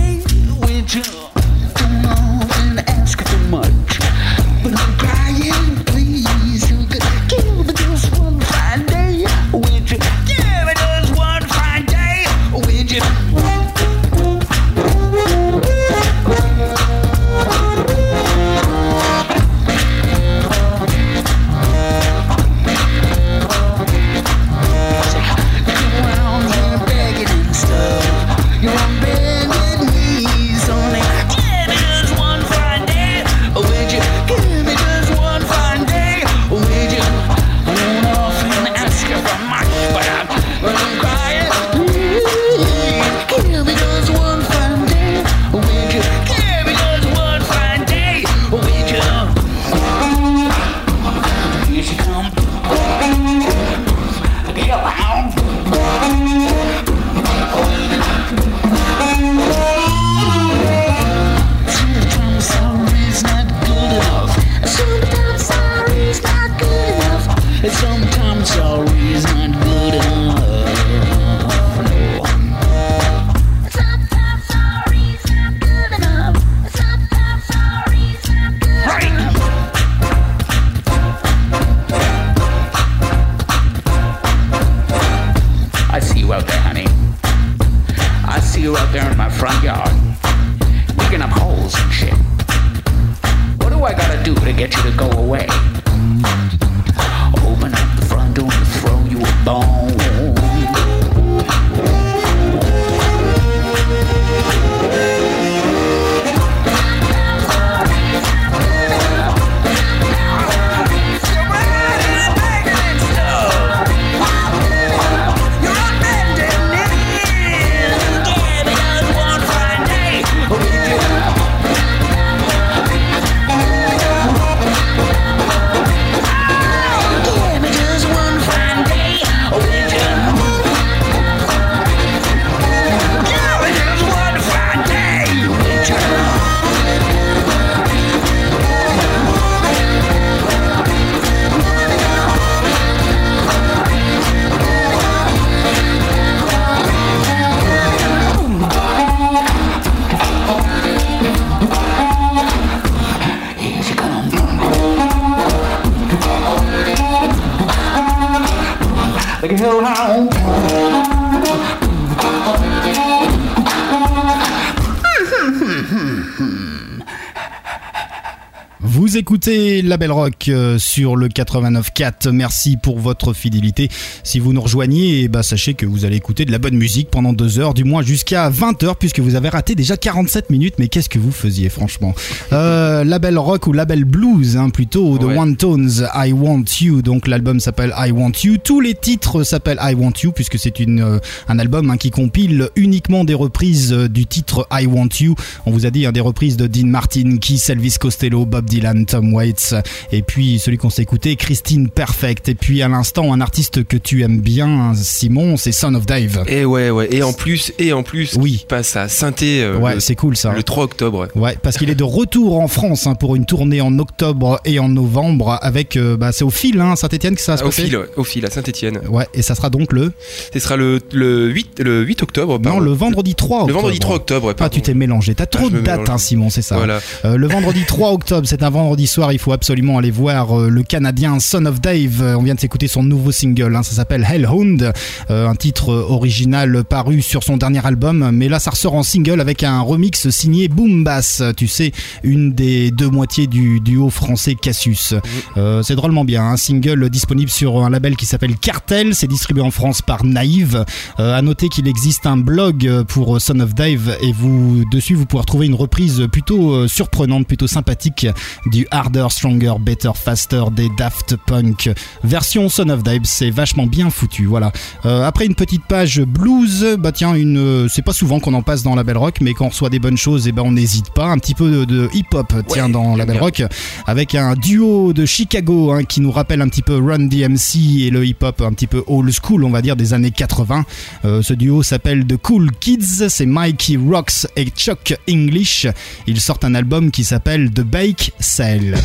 écoutez La Belle Rock euh, sur le 89.4. Merci pour votre fidélité. Si vous nous rejoignez, eh ben, sachez que vous allez écouter de la bonne musique pendant deux heures, du moins jusqu'à 20 heures, puisque vous avez raté déjà 47 minutes. Mais qu'est-ce que vous faisiez, franchement? Euh, La Belle Rock ou La Belle Blues, hein, plutôt, de Ouais. One Tones, I Want You. Donc l'album s'appelle I Want You. Tous les titres s'appellent I Want You, puisque c'est euh, un album hein, qui compile uniquement des reprises du titre I Want You. On vous a dit hein, des reprises de Dean Martin, Keith, Elvis Costello, Bob Dylan, Tom Waits, et puis celui qu'on s'est écouté, Christine Perfect. Et puis à l'instant, un artiste que tu aimes bien, Simon, c'est Son of Dave. Et ouais, ouais. Et en plus, et en plus, Oui. il passe à Synthé euh, Ouais, le, c'est cool ça. le 3 octobre. ouais. Parce qu'il est de retour en France hein, pour une tournée en octobre et en novembre avec, euh, bah, c'est au fil, hein, Saint-Etienne que ça va se Au passer. fil, ouais, au fil, à Saint-Etienne. Ouais, et ça sera donc le, Ce sera le, le 8, le 8 octobre. non, le vendredi 3 octobre. Le vendredi 3 octobre. Ah, tu t'es mélangé. T'as trop je de dates, hein, Simon, c'est ça. Voilà. Euh, le vendredi 3 octobre, c'est un vendredi soir. Il faut absolument aller voir euh, le Canadien Son of Dave. Euh, on vient de s'écouter son nouveau single. hein, ça s'appelle Hellhound, euh, un titre original paru sur son dernier album. Mais là, ça ressort en single avec un remix signé Boom Bass. Tu sais, une des deux moitiés du duo français Cassius. Euh, c'est drôlement bien. Un single disponible sur un label qui s'appelle Cartel. C'est distribué en France par Naïve. Euh, à noter qu'il existe un blog pour Son of Dave et vous dessus vous pouvez retrouver une reprise plutôt surprenante, plutôt sympathique du Harder, Stronger, Better, Faster des Daft Punk. Version Son of Dave, c'est vachement bien foutu. Voilà. Euh, après une petite page blues, bah tiens, une, euh, c'est pas souvent qu'on en passe dans la Belle Rock, mais quand on reçoit des bonnes choses, et ben on n'hésite pas. Un petit peu de, de hip-hop, tiens, dans la Belle. Rock, avec un duo de Chicago hein, qui nous rappelle un petit peu Run DMC et le hip-hop un petit peu old school, on va dire des années 80. Euh, ce duo s'appelle The Cool Kids, c'est Mikey Rocks et Chuck English. Ils sortent un album qui s'appelle The Bake Sale. Uh,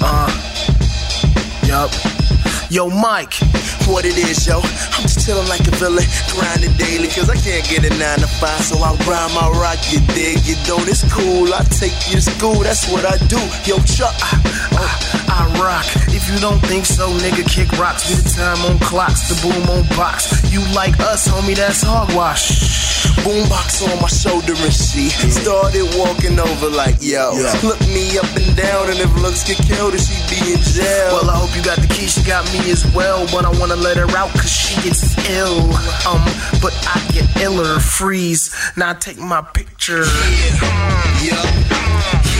uh, yup. Yo, Mike, what it is, yo? I'm just chillin' like a villain, grinding daily, cause I can't get a 9 to 5, so I grind my rock, you dig, you don't, it's cool, I take you to school, that's what I do. Yo, Chuck, I, I, I rock. If you don't think so, nigga, kick rocks, be the time on clocks, the boom on box. You like us, homie, that's hogwash. Boombox on my shoulder and she started walking over like, yo, look me up and down, and if looks get killed, then she be in jail. Well, I hope you got the key, she got me as well, but I wanna let her out cause she gets ill. Um, but I get iller, freeze. Now take my picture. Yeah, yeah, yeah,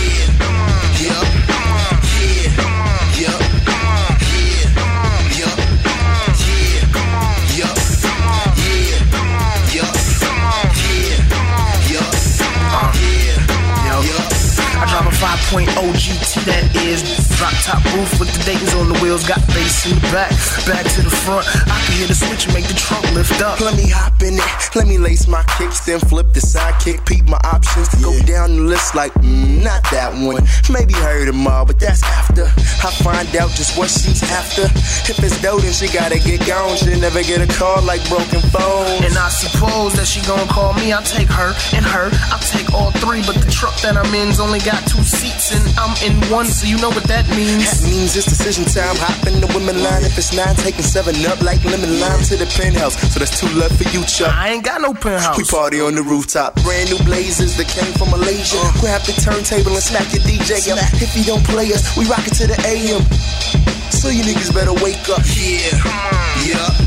5.0 GT that is drop top roof with the Dayton's on the wheels, got bass in the back, back to the front. I can hear the switch and make the trunk lift up. Let me hop in it, let me lace my kicks, then flip the sidekick, peep my options to go down the list like mm, not that one. Maybe heard them all, but that's after I find out just what she's after. If it's dope, then she gotta get gone. She'll never get a call like broken phone. And I suppose that she gon' call me. I'll take her and her. I'll take all three, but the truck that I'm in's only got two seats and I'm in one, so you know what that means. That means it's decision time. Hop in the women line. If it's nine, taking seven up like lemon lime to the penthouse. So that's two left for you, Chuck. I ain't got no penthouse. We party on the rooftop. Brand new blazers that came from Malaysia. Uh. Grab the turntable and smack your DJ up. If he don't play us, we rock it to the AM. So you niggas better wake up. Yeah. Yeah. Yeah.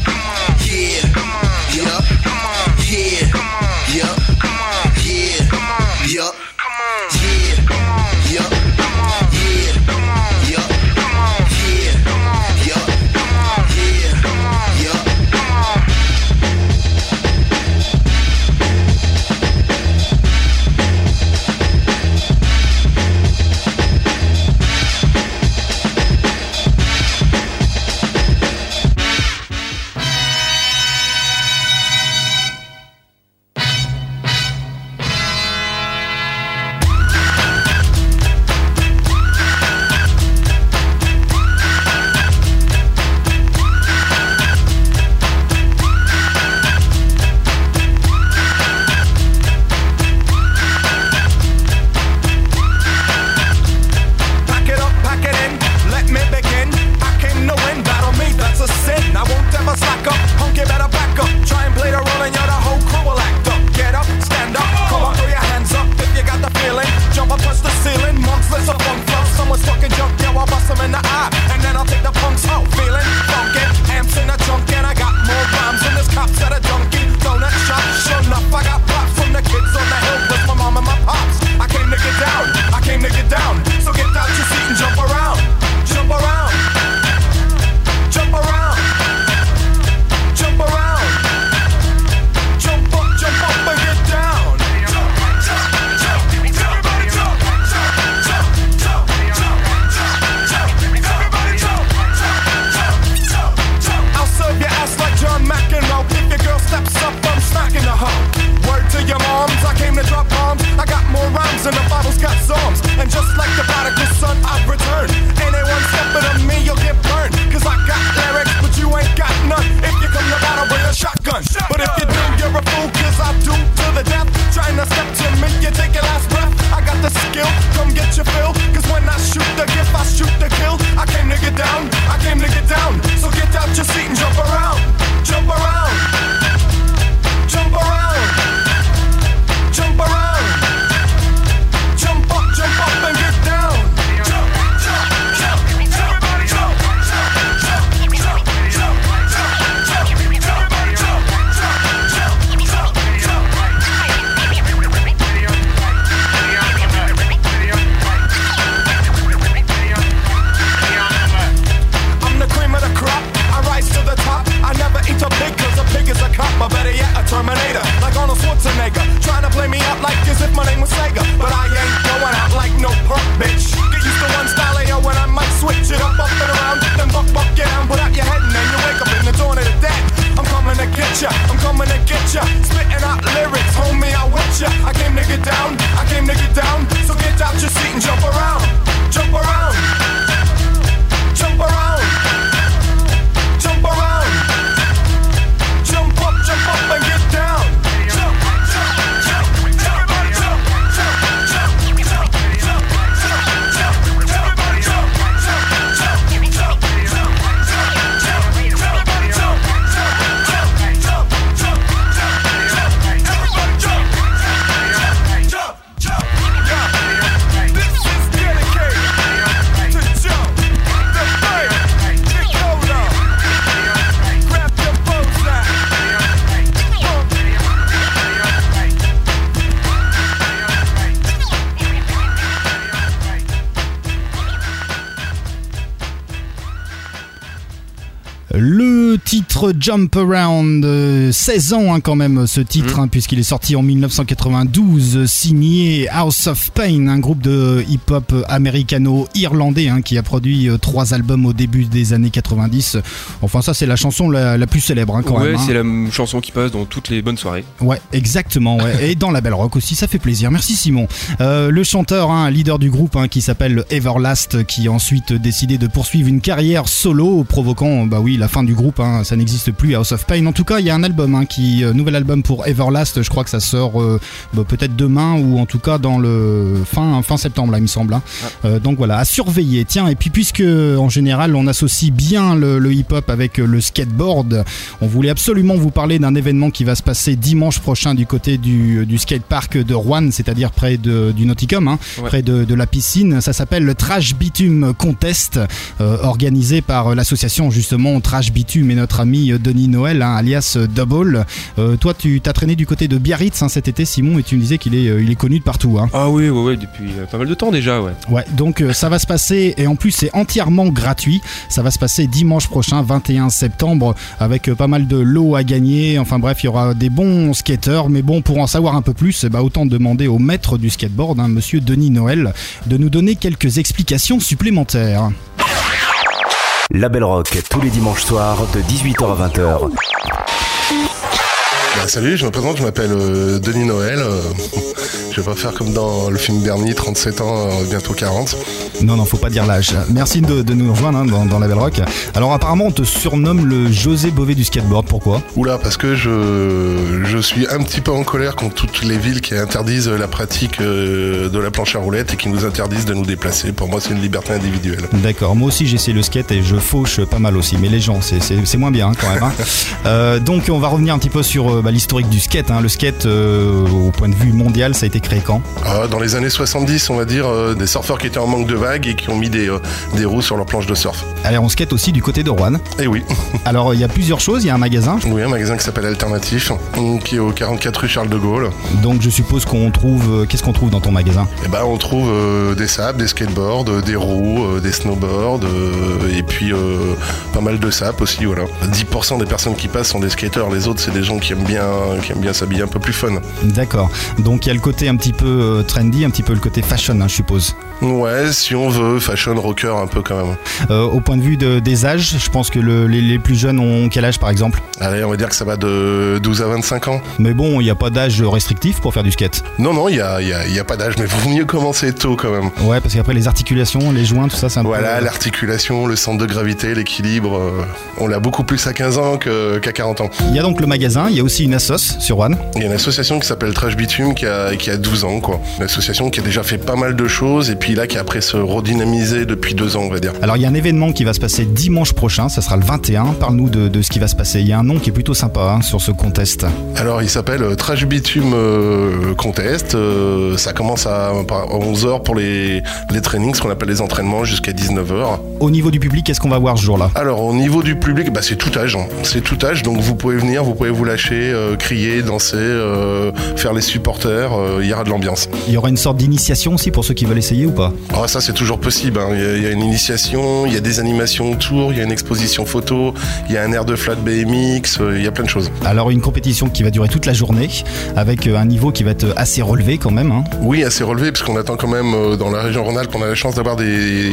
solid Jump Around, euh, 16 ans hein, quand même ce titre, hein, puisqu'il est sorti en 1992, euh, signé House of Pain, un groupe de hip-hop américano-irlandais hein, qui a produit euh, trois albums au début des années 90. Enfin ça c'est la chanson la, la plus célèbre quand ouais, même. c'est la chanson qui passe dans toutes les bonnes soirées. Ouais, exactement. Ouais. Et dans la Belle Rock aussi, ça fait plaisir. Merci Simon. Euh, le chanteur, leader du groupe, qui s'appelle Everlast, qui a ensuite décidé de poursuivre une carrière solo, provoquant, bah oui, la fin du groupe. ça n'existe plus, House of Pain. En tout cas, il y a un album, hein, qui, euh, nouvel album pour Everlast. Je crois que ça sort euh, bah, peut-être demain ou en tout cas dans le fin fin septembre, là, il me semble. hein. Euh, donc voilà, à surveiller. Tiens, et puis puisque en général on associe bien le, le hip-hop avec le skateboard, on voulait absolument vous parler d'un événement qui va se passer dimanche prochain du côté du, du skatepark de Rouen, c'est-à-dire près de, du Nauticum, hein, Ouais. près de, de la piscine. Ça s'appelle le Trash Bitume Contest, euh, organisé par l'association justement Trash Bitume et notre ami Denis Noël, hein, alias euh, Double. Euh, toi, tu t'as traîné du côté de Biarritz hein, cet été, Simon, et tu me disais qu'il est, euh, il est connu de partout. Hein. Ah oui, ouais, ouais, depuis pas mal de temps déjà, ouais. Ouais, donc euh, ça va se passer, et en plus c'est entièrement gratuit, ça va se passer dimanche prochain, 21 septembre, avec pas mal de lots à gagner, enfin bref, il y aura des bons skateurs, mais bon, pour en savoir un peu plus, eh ben, autant demander au maître du skateboard, monsieur Denis Noël, de nous donner quelques explications supplémentaires. La Belle Rock, tous les dimanches soirs de 18h à 20h. Bah, salut, je me présente, je m'appelle euh, Denis Noël. euh, je vais pas faire comme dans le film Bernie, 37 ans, euh, bientôt 40. Non, non, faut pas dire l'âge. Merci de, de nous rejoindre hein, dans, dans la Belle Rock. Alors apparemment, on te surnomme le José Bové du skateboard, pourquoi? Oula, parce que je, je suis un petit peu en colère contre toutes les villes qui interdisent la pratique euh, de la planche à roulettes et qui nous interdisent de nous déplacer. Pour moi, c'est une liberté individuelle. D'accord, moi aussi j'essaie le skate et je fauche pas mal aussi, mais les gens c'est- moins bien hein, quand même. hein. Euh, donc on va revenir un petit peu sur bah, l'historique du skate. Le skate, euh, au point de vue mondial, ça a été créé quand Ah, dans les années 70, on va dire, euh, des surfeurs qui étaient en manque de vagues et qui ont mis des, euh, des roues sur leur planche de surf. Allez, on skate aussi du côté de Rouen. Et oui, Alors il y a plusieurs choses, il y a un magasin, oui, un magasin qui s'appelle Alternatif, qui est au 44 rue Charles de Gaulle. donc je suppose qu'on trouve... euh, Qu'est-ce qu'on trouve dans ton magasin? Et ben, on trouve euh, des sables, des skateboards, euh, des roues, euh, des snowboards, euh, et puis euh, pas mal de sapes aussi, voilà. 10% des personnes qui passent sont des skateurs, les autres c'est des gens qui aiment bien, qui aiment bien s'habiller un peu plus fun. D'accord, donc il y a le côté un petit peu euh, trendy, un petit peu le côté fashion, hein, je suppose. Ouais, si on veut, fashion rocker un peu quand même. Euh, au point de vue de- des âges, je pense que le- les, les plus jeunes ont quel âge par exemple? Allez, on va dire que ça va de 12 à 25 ans. Mais bon, il n'y a pas d'âge restrictif pour faire du skate. Non, non, il y a, il y a- il y a pas d'âge, mais vaut mieux commencer tôt quand même. Ouais, parce qu'après les articulations, les joints, tout ça, c'est un Voilà, peu... l'articulation, le centre de gravité, l'équilibre, euh, on l'a beaucoup plus à 15 ans qu'à 40 ans. Il y a donc le magasin, il y a aussi une assos sur One. Il y a une association qui s'appelle Trash Bitume qui a, qui a 12 ans, quoi. Une association qui a déjà fait pas mal de choses et puis là qui a après se redynamiser depuis deux ans, on va dire. Alors il y a un événement qui va se passer dimanche prochain, ça sera le 21. Parle-nous de, de ce qui va se passer. Il y a un nom qui est plutôt sympa hein, sur ce contest. Alors il s'appelle euh, Trash Bitume euh, Contest. Euh, ça commence à, à 11h pour les, les trainings, ce qu'on appelle les entraînements, jusqu'à 19h. Au niveau du public, qu'est-ce qu'on va voir ce jour-là? Alors au niveau du public, bah, c'est tout âge. hein. C'est tout âge, donc vous pouvez venir, vous pouvez vous lâcher, euh, crier, danser, faire les supporters. Il il y aura de l'ambiance. Il y aura une sorte d'initiation aussi pour ceux qui veulent essayer ou pas? Oh, ça c'est toujours possible. hein. Il y, a- il y a une initiation, il y a des animations autour, il y a une exposition photo, il y a un air de flat BMX, euh, il y a plein de choses. Alors une compétition qui va durer toute la journée avec euh, un niveau qui va être assez relevé quand même. hein. Oui, assez relevé, parce qu'on attend quand même euh, dans la région Rhône-Alpes, on a la chance d'avoir des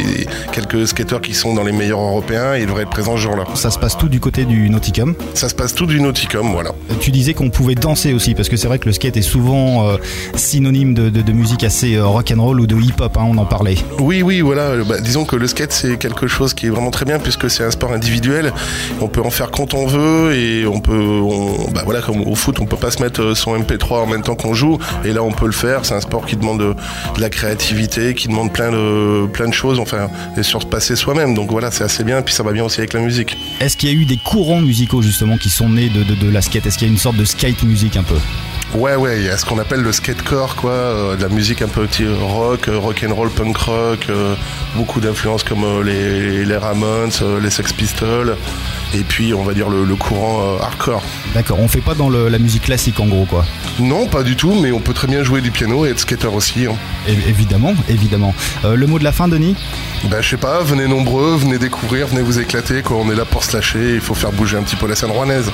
quelques skateurs qui sont dans les meilleurs européens et ils devraient être présents ce jour-là. Ça se passe tout du côté du Nauticum. Ça se passe tout du Nauticum, voilà. Tu disais qu'on pouvait danser aussi parce que c'est vrai que le skate est souvent euh, synonyme de, de- de musique assez euh, rock and roll ou de hip hop. On en parlait. Oui, oui, voilà. Euh, bah, disons que le skate c'est quelque chose qui est vraiment très bien puisque c'est un sport individuel. On peut en faire quand on veut et on peut, on- bah voilà, comme au foot, on peut pas se mettre euh, son MP3 en même temps qu'on joue. Et là, on peut le faire. C'est un sport qui demande de, de la créativité, qui demande plein de, plein de choses. Enfin, et surpasser soi-même. Donc voilà, c'est assez bien. Puis ça va bien aussi avec la musique. Est-ce qu'il y a eu des courants musicaux justement qui sont nés de, de- de la skate? Est-ce qu'il y a une sorte de skate music un peu? Ouais, ouais, il y a ce qu'on appelle le skatecore, quoi, euh, de la musique un peu petit rock, euh, rock and roll, punk rock, euh, beaucoup d'influences comme euh, les, les Ramones, les Sex Pistols, et puis on va dire le, le courant hardcore. D'accord, on fait pas dans le- la musique classique en gros quoi. Non, pas du tout, mais on peut très bien jouer du piano et être skater aussi. hein. Évidemment, évidemment. Le mot de la fin, Denis? Ben, je sais pas, venez nombreux, venez découvrir, venez vous éclater, quoi. On est là pour se lâcher, il faut faire bouger un petit peu la scène rouennaise.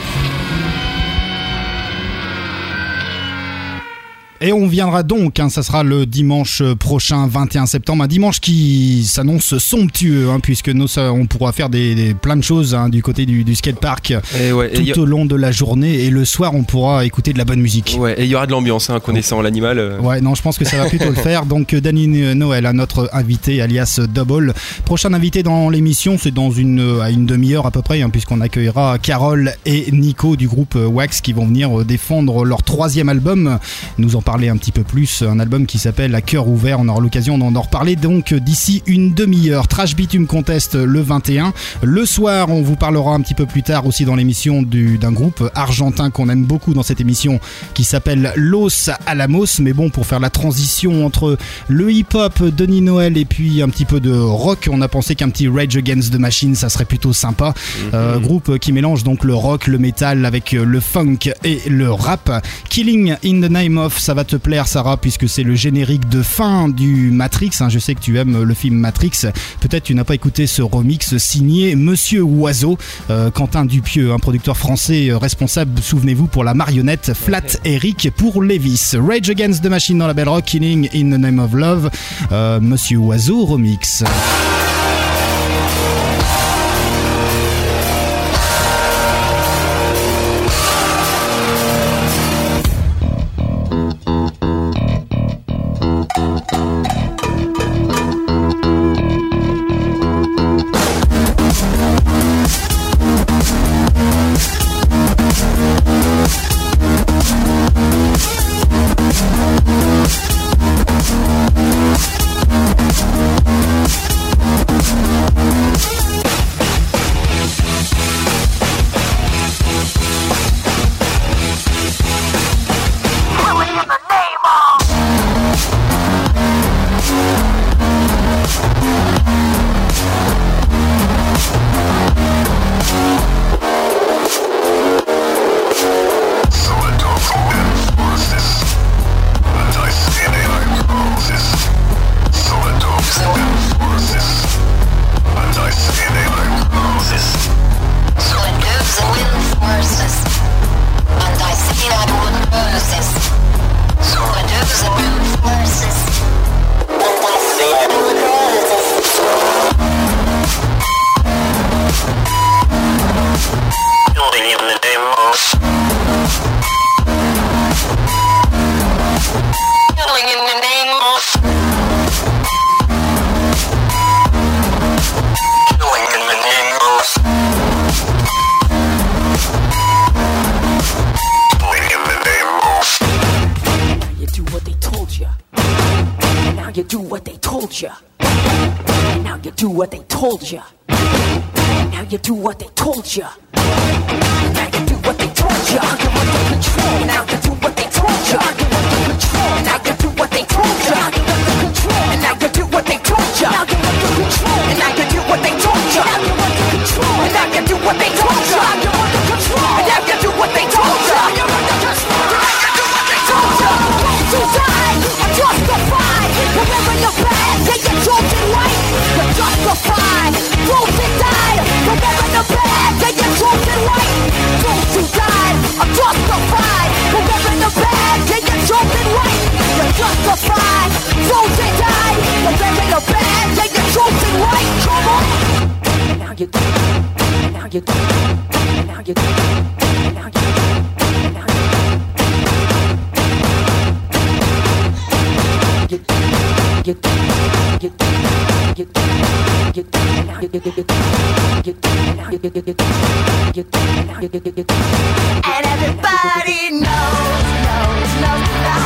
Et on viendra donc, hein, ça sera le dimanche prochain, 21 septembre, un dimanche qui s'annonce somptueux, hein, puisque nous, ça, on pourra faire des, des- plein de choses hein, du côté du, du skatepark ouais, tout a- au long de la journée, et le soir, on pourra écouter de la bonne musique. Ouais, et il y aura de l'ambiance, connaissant l'animal. euh. Ouais, non, je pense que ça va plutôt le faire. Donc, euh, Danny Noël, notre invité, alias Double. Prochain invité dans l'émission, c'est dans une, euh, à une demi-heure à peu près, puisqu'on accueillera Carole et Nico du groupe euh, Wax qui vont venir euh, défendre leur troisième album. Nous en parler un petit peu plus. Un album qui s'appelle À cœur ouvert. On aura l'occasion d'en en reparler donc d'ici une demi-heure. Trash Bitume Contest euh, le 21. Le soir, on vous parlera un petit peu plus tard aussi dans l'émission du- d'un groupe argentin qu'on aime beaucoup dans cette émission qui s'appelle Los Alamos. Mais bon, pour faire la transition entre le hip-hop, Denis Noël et puis un petit peu de rock, on a pensé qu'un petit Rage Against the Machine, ça serait plutôt sympa. Euh, groupe qui mélange donc le rock, le métal avec le funk et le rap. Killing in the Name of, ça va te plaire, Sarah, puisque c'est le générique de fin du Matrix. hein. Je sais que tu aimes le film Matrix. Peut-être tu n'as pas écouté ce remix signé Monsieur Oiseau, euh, Quentin Dupieux, un producteur français euh, responsable, souvenez-vous, pour la marionnette Flat Eric pour Levis. Rage Against the Machine dans la belle rock, Killing in the Name of Love, euh, Monsieur Oiseau remix. Told you. Now you do what they told you. Now you do what they told you. Now you do what they told you. Now you do what they told you. Now you do what they told you. You're under control. And now you do what they told you. Now now you do what they told you. Now. And now you do what they told you. justify Don't they die, the bad and the bad yeah, the truth is right, come on Now you do, now you do, now you do, now you do Get, get, get, get, get, and everybody knows, knows, knows.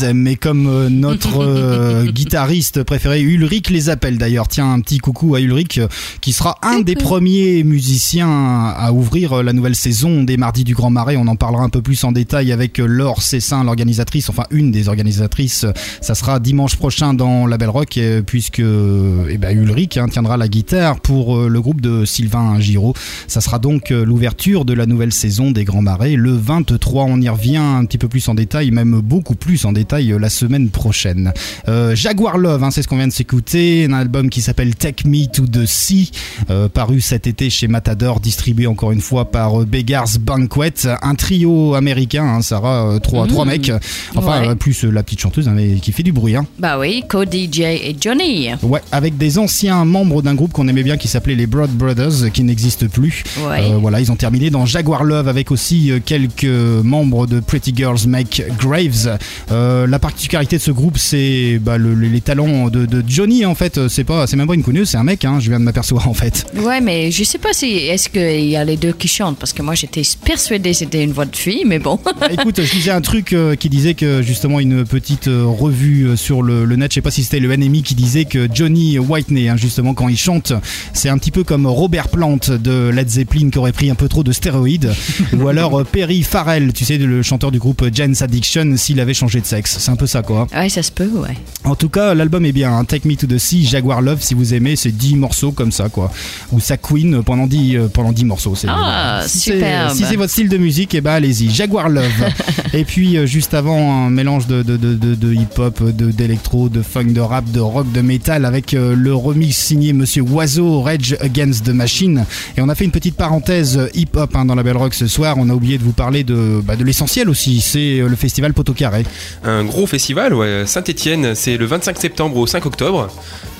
Les aime et comme euh, notre euh, guitariste préféré Ulrich les appelle d'ailleurs. Tiens, un petit coucou à Ulrich euh, qui sera un des premiers musiciens à ouvrir la nouvelle saison des Mardis du Grand Marais. On en parlera un peu plus en détail avec Laure Cessin, l'organisatrice, enfin une des organisatrices. Ça sera dimanche prochain dans la Belle Rock puisque eh ben, Ulrich hein, tiendra la guitare pour le groupe de Sylvain Giraud. Ça sera donc l'ouverture de la nouvelle saison des Grands Marais le 23. On y revient un petit peu plus en détail, même beaucoup plus en détail euh, la semaine prochaine. Euh, Jaguar Love, hein, c'est ce qu'on vient de s'écouter, un album qui s'appelle Take Me to the Sea, euh, paru cet été chez Matador, distribué encore une fois par Beggars Banquet, un trio américain, hein, Sarah, trois, trois mecs, enfin Ouais. plus la petite chanteuse hein, mais qui fait du bruit. Hein. Bah oui, Cody, Jay et Johnny. Ouais, avec des anciens membres d'un groupe qu'on aimait bien qui s'appelait les Broad Brothers, qui n'existe plus. Ouais. Euh, voilà, ils ont terminé dans Jaguar Love avec aussi quelques membres de Pretty Girls Make Graves. Euh, la particularité de ce groupe, c'est bah, le- les talents de, de Johnny. En fait, c'est pas, c'est même pas une connue, c'est un mec. Hein, je viens de m'apercevoir en fait. Ouais, mais je sais pas si est-ce qu'il y a les deux qui chantent? Parce que moi j'étais persuadée que c'était une voix de fille, mais bon. Bah, Écoute, je lisais un truc euh, qui disait que justement une petite euh, revue euh, sur le, le net, je sais pas si c'était le NMI qui disait que Johnny Whitney, hein, justement quand il chante, c'est un petit peu comme Robert Plant de Led Zeppelin qui aurait pris un peu trop de stéroïdes, ou alors euh, Perry Farrell, tu sais, le chanteur du groupe Jane's Addiction, s'il avait changé de sexe. C'est un peu ça quoi. Ouais, ça se peut, ouais. En tout cas, l'album est bien. hein. Take Me to the Sea, Jaguar Love, si vous aimez, c'est 10 morceaux comme ça, quoi. Ou ça Queen pendant 10, euh, pendant 10 morceaux. c'est- Ah, si c'est- superbe. Si c'est votre style de musique, et ben allez-y. Jaguar Love. et puis, euh, juste avant, un mélange de, de, de, de- hip-hop, de- d'électro, de, funk, de rap, de rock, de métal, avec euh, le remix signé Monsieur Oiseau, Rage Against the Machine. Et on a fait une petite parenthèse hip-hop hein, dans la Belle Rock ce soir. On a oublié de vous parler de, bah, de l'essentiel aussi. C'est le festival Poteau Carré. Un gros festival, ouais. Saint-Etienne, c'est le 25 septembre au 5 octobre.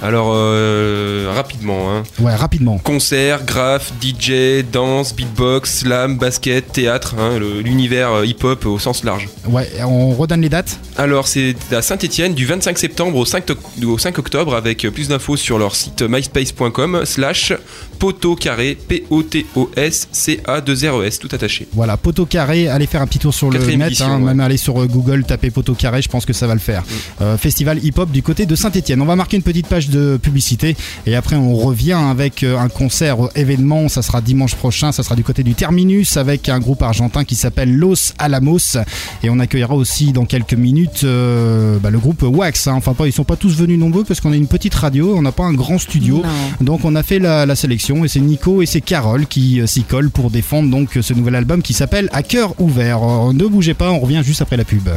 Alors, euh, rapidement, hein. Ouais, rapidement. Concert, graph, DJ, danse, beatbox, slam, basket, théâtre, hein, l'univers euh, hip-hop au sens large. Ouais, on redonne les dates? Alors, c'est à Saint-Etienne du 25 septembre au 5, oc- au 5 octobre avec plus d'infos sur leur site myspace.com slash poteau carré P-O-T-O-S-C-A-2-R-E-S, tout attaché. Voilà, poteau carré, allez faire un petit tour sur le net, édition, hein, ouais. même aller sur euh, Google, taper poteau carré, je pense que ça va le faire. Euh, festival hip-hop du côté de Saint-Etienne. On va marquer une petite page de publicité et après on revient avec euh, un concert euh, événement, ça sera dimanche prochain, ça sera du côté du Terminus avec un groupe argentin qui s'appelle Los Alamos et on accueillera aussi dans quelques minutes euh, bah, le groupe Wax. hein. Enfin pas, ils sont pas tous venus nombreux parce qu'on a une petite radio, on n'a pas un grand studio. Donc on a fait la, la sélection et c'est Nico et c'est Carole qui s'y collent pour défendre donc ce nouvel album qui s'appelle À cœur ouvert. Ne bougez pas, on revient juste après la pub.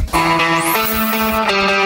Thank you.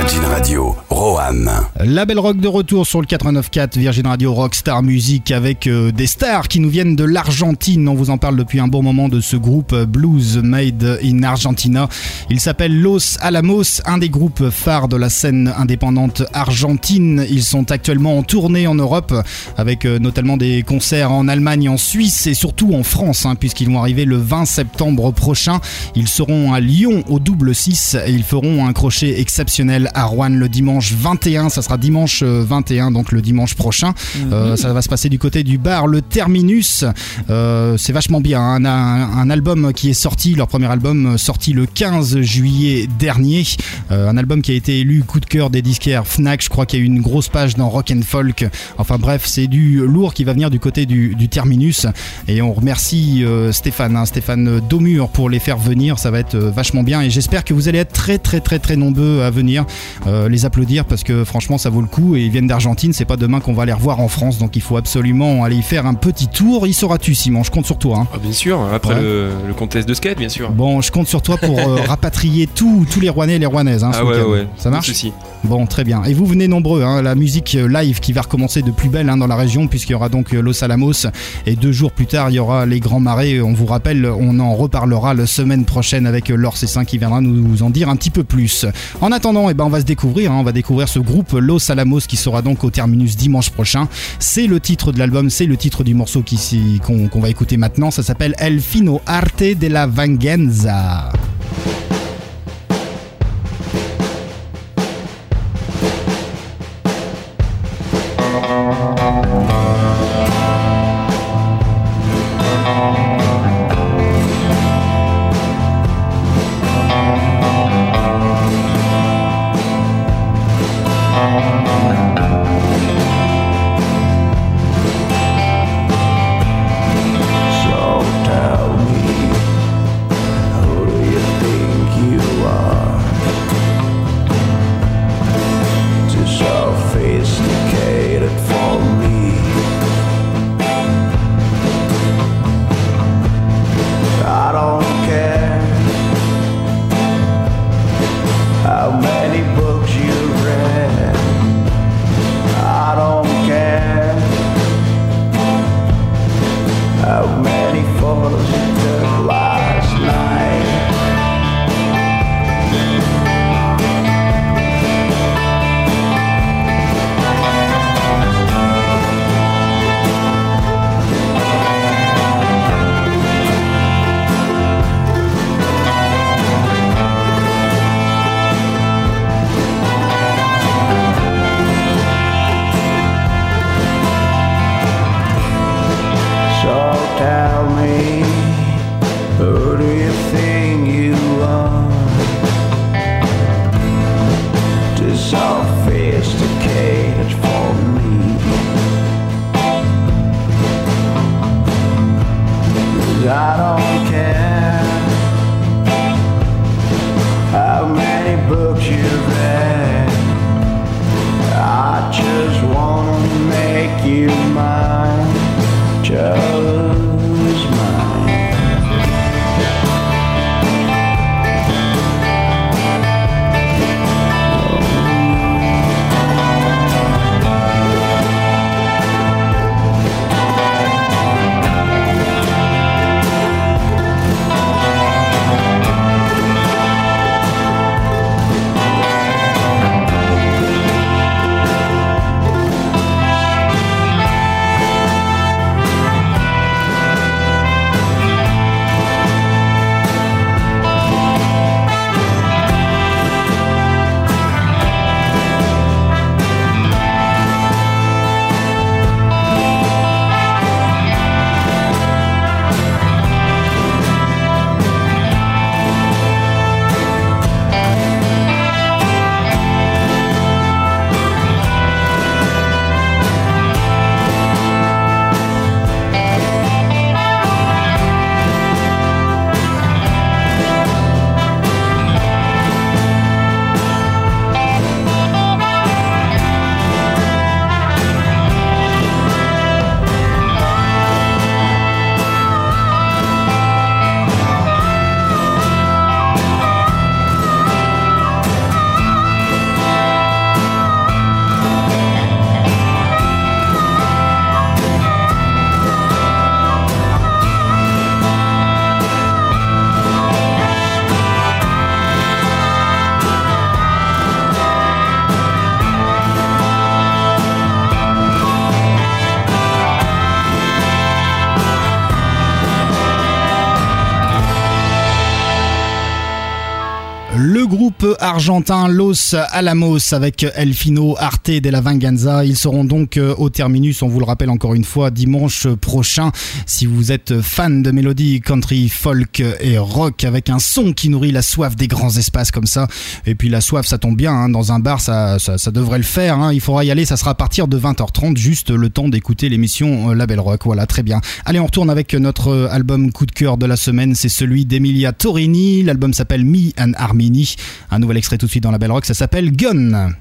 Virgin Radio, Roanne. La Belle Rock de retour sur le 89.4 Virgin Radio Rockstar Music avec euh, des stars qui nous viennent de l'Argentine. On vous en parle depuis un bon moment de ce groupe euh, Blues Made in Argentina. Il s'appelle Los Alamos, un des groupes phares de la scène indépendante argentine. Ils sont actuellement en tournée en Europe avec euh, notamment des concerts en Allemagne, en Suisse et surtout en France hein, puisqu'ils vont arriver le 20 septembre prochain. Ils seront à Lyon au double 6 et ils feront un crochet exceptionnel à Rouen le dimanche 21. Ça sera dimanche euh, 21, donc le dimanche prochain. Euh, ça va se passer du côté du bar Le Terminus. Euh, c'est vachement bien. hein. Un, un- un album qui est sorti, leur premier album euh, sorti le 15 juillet dernier. Euh, un album qui a été élu coup de cœur des disquaires Fnac. Je crois qu'il y a eu une grosse page dans Rock and Folk. Enfin bref, c'est du lourd qui va venir du côté du, du Terminus. Et on remercie euh, Stéphane, hein, Stéphane Daumur pour les faire venir. Ça va être euh, vachement bien. Et j'espère que vous allez être très très très très nombreux à venir euh, les applaudir parce que franchement ça vaut le coup. Et ils viennent d'Argentine. C'est pas demain qu'on va les revoir en France. Donc il faut absolument aller y faire un petit tour. Y seras-tu Simon? Je compte sur toi. hein. Ah, bien sûr, après Ouais. le, le contest de skate, bien sûr. Bon, je compte sur toi pour euh, rapatrier tous tous les Rouennais et les Rouennaises. hein, Ah ouais, ouais, Ça marche? Bon, très bien. Et vous venez nombreux. hein, la musique euh, live qui va recommencer de plus belle dans la région, puisqu'il y aura donc Los Alamos. Et deux jours plus tard, il y aura les Grands Marais. On vous rappelle, on en reparlera la semaine prochaine avec Laure Cessin qui viendra nous en dire un petit peu plus. En attendant, eh ben, on va se découvrir. hein, on va découvrir ce groupe Los Alamos qui sera donc au terminus dimanche prochain. C'est le titre de l'album, c'est le titre du morceau qu'on va écouter maintenant. Ça s'appelle El Fino Arte de la Venganza. Argentin Los Alamos avec Elfino Arte de la Venganza. Ils seront donc euh, au terminus, on vous le rappelle encore une fois, dimanche prochain. Si vous êtes fan de mélodie country, folk et rock avec un son qui nourrit la soif des grands espaces comme ça. Et puis la soif, ça tombe bien, hein, dans un bar, ça, ça, ça devrait le faire. hein. Il faudra y aller, ça sera à partir de 20h30, juste le temps d'écouter l'émission euh, Label Rock. Voilà, très bien. Allez, on retourne avec notre euh, album coup de cœur de la semaine. C'est celui d'Emilia Torini. L'album s'appelle Me and Armini. Un nouvel extrait tout de suite dans Label Rock, ça s'appelle Gun.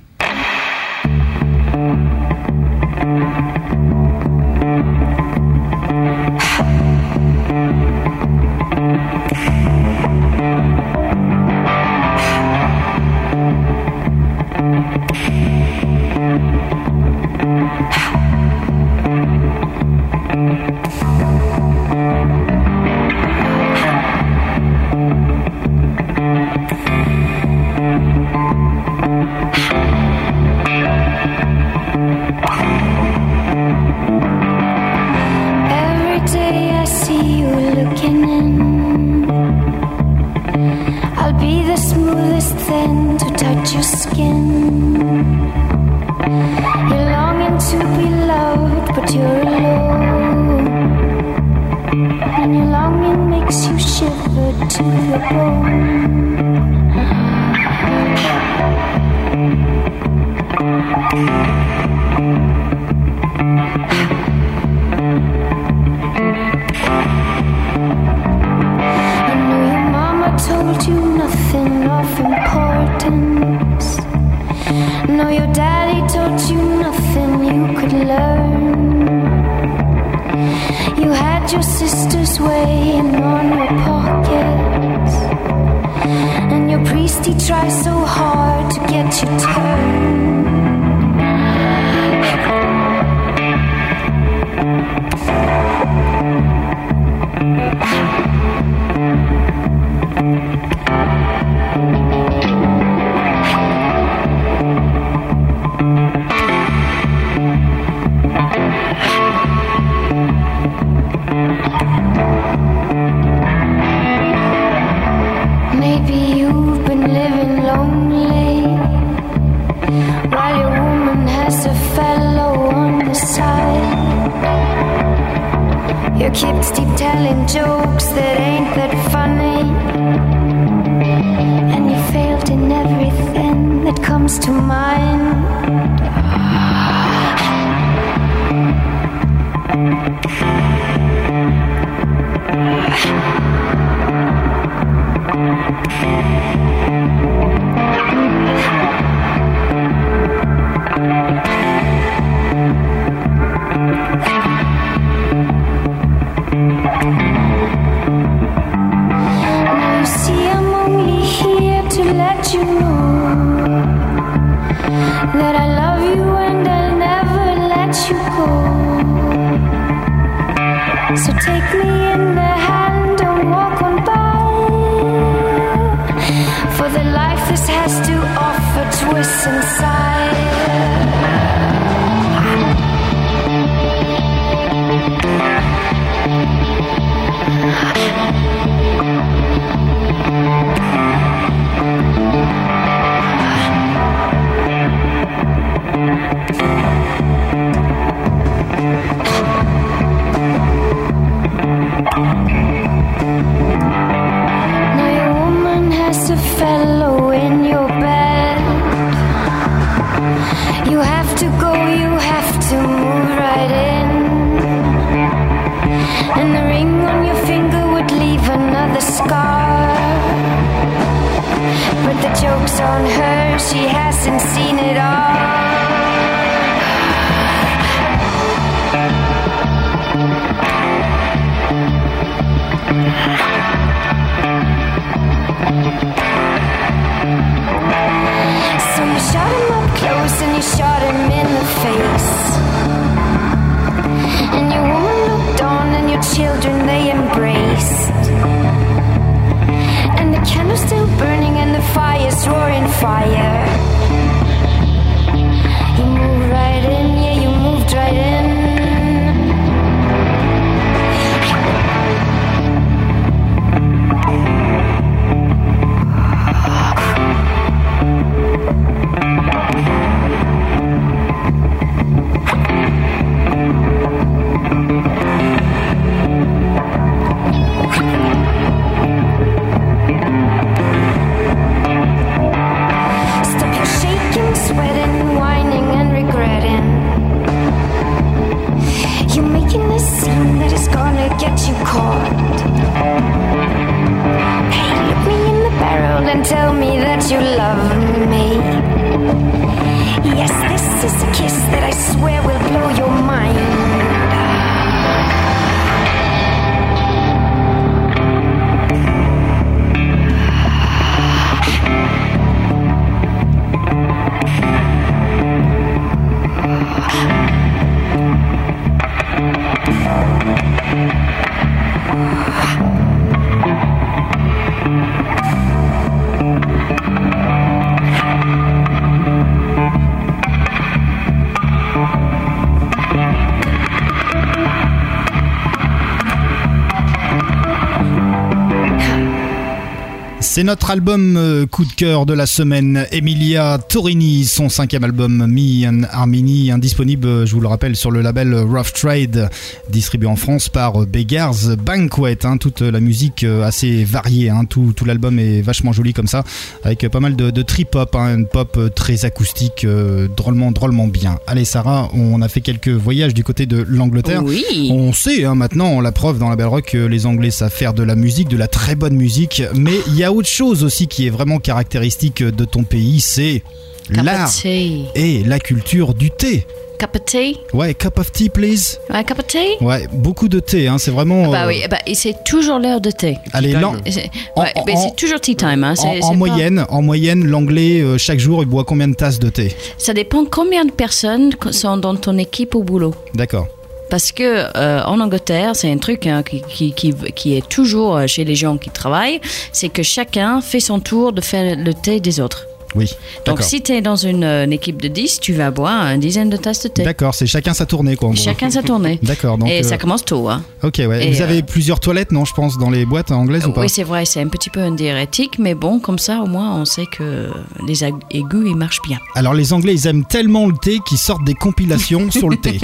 C'est notre album euh, coup de cœur de la semaine. Emilia Torini, son cinquième album Me and Harmony, indisponible, je vous le rappelle, sur le label Rough Trade, distribué en France par Beggars Banquet. hein. toute la musique euh, assez variée, hein. tout, tout l'album est vachement joli comme ça, avec pas mal de, de trip-hop, hein. une pop euh, très acoustique, euh, drôlement, drôlement bien. Allez Sarah, on a fait quelques voyages du côté de l'Angleterre. Oui. On sait hein, maintenant, la preuve dans la Belle Rock, que les Anglais savent faire de la musique, de la très bonne musique. Mais il y a autre chose aussi qui est vraiment caractéristique de ton pays, c'est l'art tea. et la culture du thé. Cup of tea? Ouais, cup of tea, please. Un cup of tea? Ouais, beaucoup de thé, hein, c'est vraiment. Bah euh, oui, bah, et c'est toujours l'heure de thé. Allez, Et c'est- ouais, toujours tea time. Hein. En, pas- moyenne, en moyenne, l'anglais euh, chaque jour il boit combien de tasses de thé? Ça dépend combien de personnes sont dans ton équipe au boulot. D'accord. Parce que euh, en Angleterre, c'est un truc hein, qui, qui, qui, est toujours euh, chez les gens qui travaillent, c'est que chacun fait son tour de faire le thé des autres. Oui. Donc si tu es dans une, euh, une équipe de 10, tu vas boire une dizaine de tasses de thé. D'accord, c'est chacun sa tournée quoi. en gros. Chacun sa tournée. D'accord. Et euh, ça commence tôt. Hein. Ok, ouais. Et, Vous avez euh, plusieurs toilettes, non, je pense, dans les boîtes anglaises ou pas? Oui, c'est vrai, c'est un petit peu un diurétique, mais bon, comme ça, au moins, on sait que les aigus, ils marchent bien. Alors les Anglais, ils aiment tellement le thé qu'ils sortent des compilations sur le thé.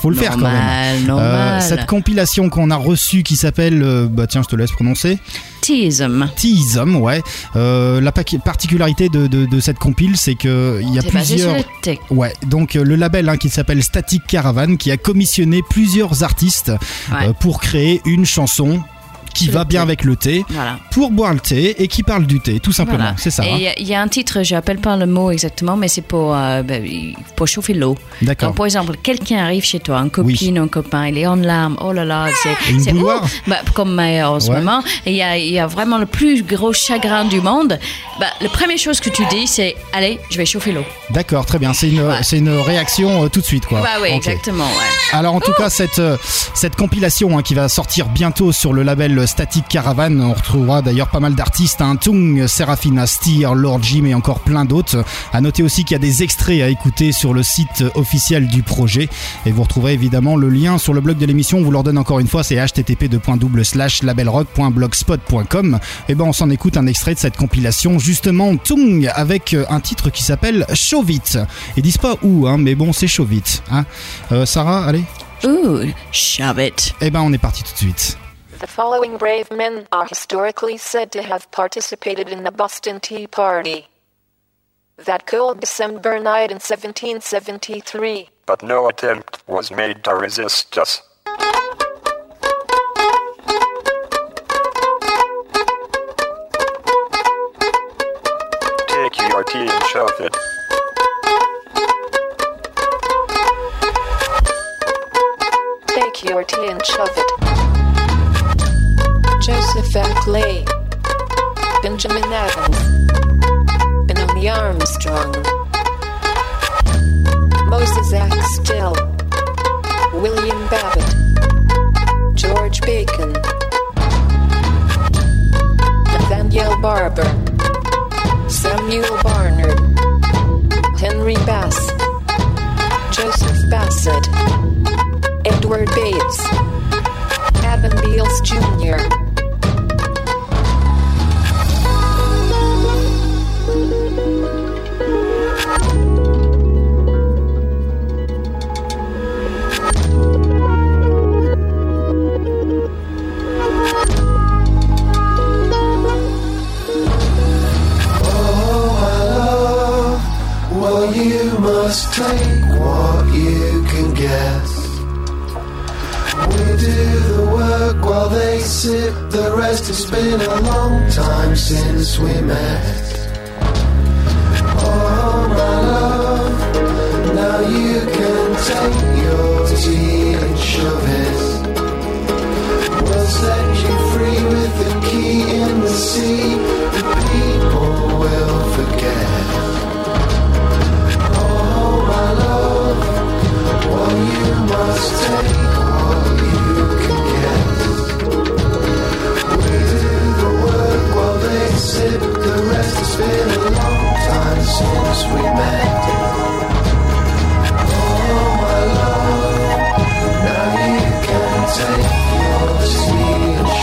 Faut le faire quand même. Normal, normal. cette compilation qu'on a reçue qui s'appelle, euh, bah tiens, je te laisse prononcer. Teasm. Teasm, ouais. Euh, la particularité de, de- de cette compile, c'est que il y a C'est basé sur plusieurs. le. Ouais, donc euh, le label hein, qui s'appelle Static Caravan qui a commissionné plusieurs artistes Ouais. euh, pour créer une chanson qui va bien thé. avec le thé, Voilà. pour boire le thé et qui parle du thé, tout simplement. Voilà. C'est ça. Et hein. il y a- il un titre, je n'appelle pas le mot exactement, mais c'est pour, euh, ben, pour chauffer l'eau. D'accord. Par exemple, quelqu'un arrive chez toi, une copine, un copain, il est en larmes, oh là là, c'est. Bah, Comme en ce Ouais. moment, il y a, il y a vraiment le plus gros chagrin du monde. Bah, la première chose que tu dis, c'est Allez, je vais chauffer l'eau. D'accord, très bien. C'est une, c'est une réaction euh, tout de suite, quoi. Bah oui, exactement, ouais. Alors en tout cas cette euh, cette compilation hein, qui va sortir bientôt sur le label Static Caravan, on retrouvera d'ailleurs pas mal d'artistes, hein, Tung, Serafina Steer, Lord Jim et encore plein d'autres. À noter aussi qu'il y a des extraits à écouter sur le site officiel du projet et vous retrouverez évidemment le lien sur le blog de l'émission. On vous le redonne encore une fois, c'est http://labelrock.blogspot.com. Et ben on s'en écoute un extrait de cette compilation justement Tung avec euh, un titre qui s'appelle Show Vite. Ils disent pas où, hein, mais bon c'est Show Vite. Hein. Euh, Sarah, allez. Ooh, shove it. Eh ben, on est parti tout de suite. The following brave men are historically said to have participated in the Boston Tea Party. That cold December night in 1773. but no attempt was made to resist us. Take your tea and shove it. Take your tea and shove it. Joseph F. Clay. Benjamin Adams. Benoni Armstrong. Moses X. Still. William Babbitt. George Bacon. Nathaniel Barber. Samuel Barnard. Henry Bass. Joseph Bassett. Edward Bates. Adam Beals Jr. It's been a long time since we met.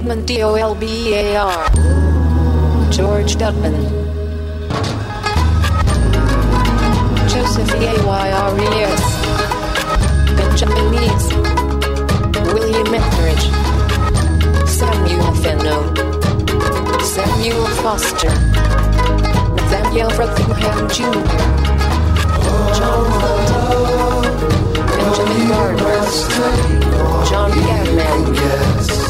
Edmund D-O-L-B-A-R, George Dutton, Joseph E-A-Y-R-E-S, Benjamin Lees, William Etheridge, Samuel Fenno, Samuel Foster, Nathaniel Rockingham Jr., John Fulton, Benjamin Gardner, John Gavman,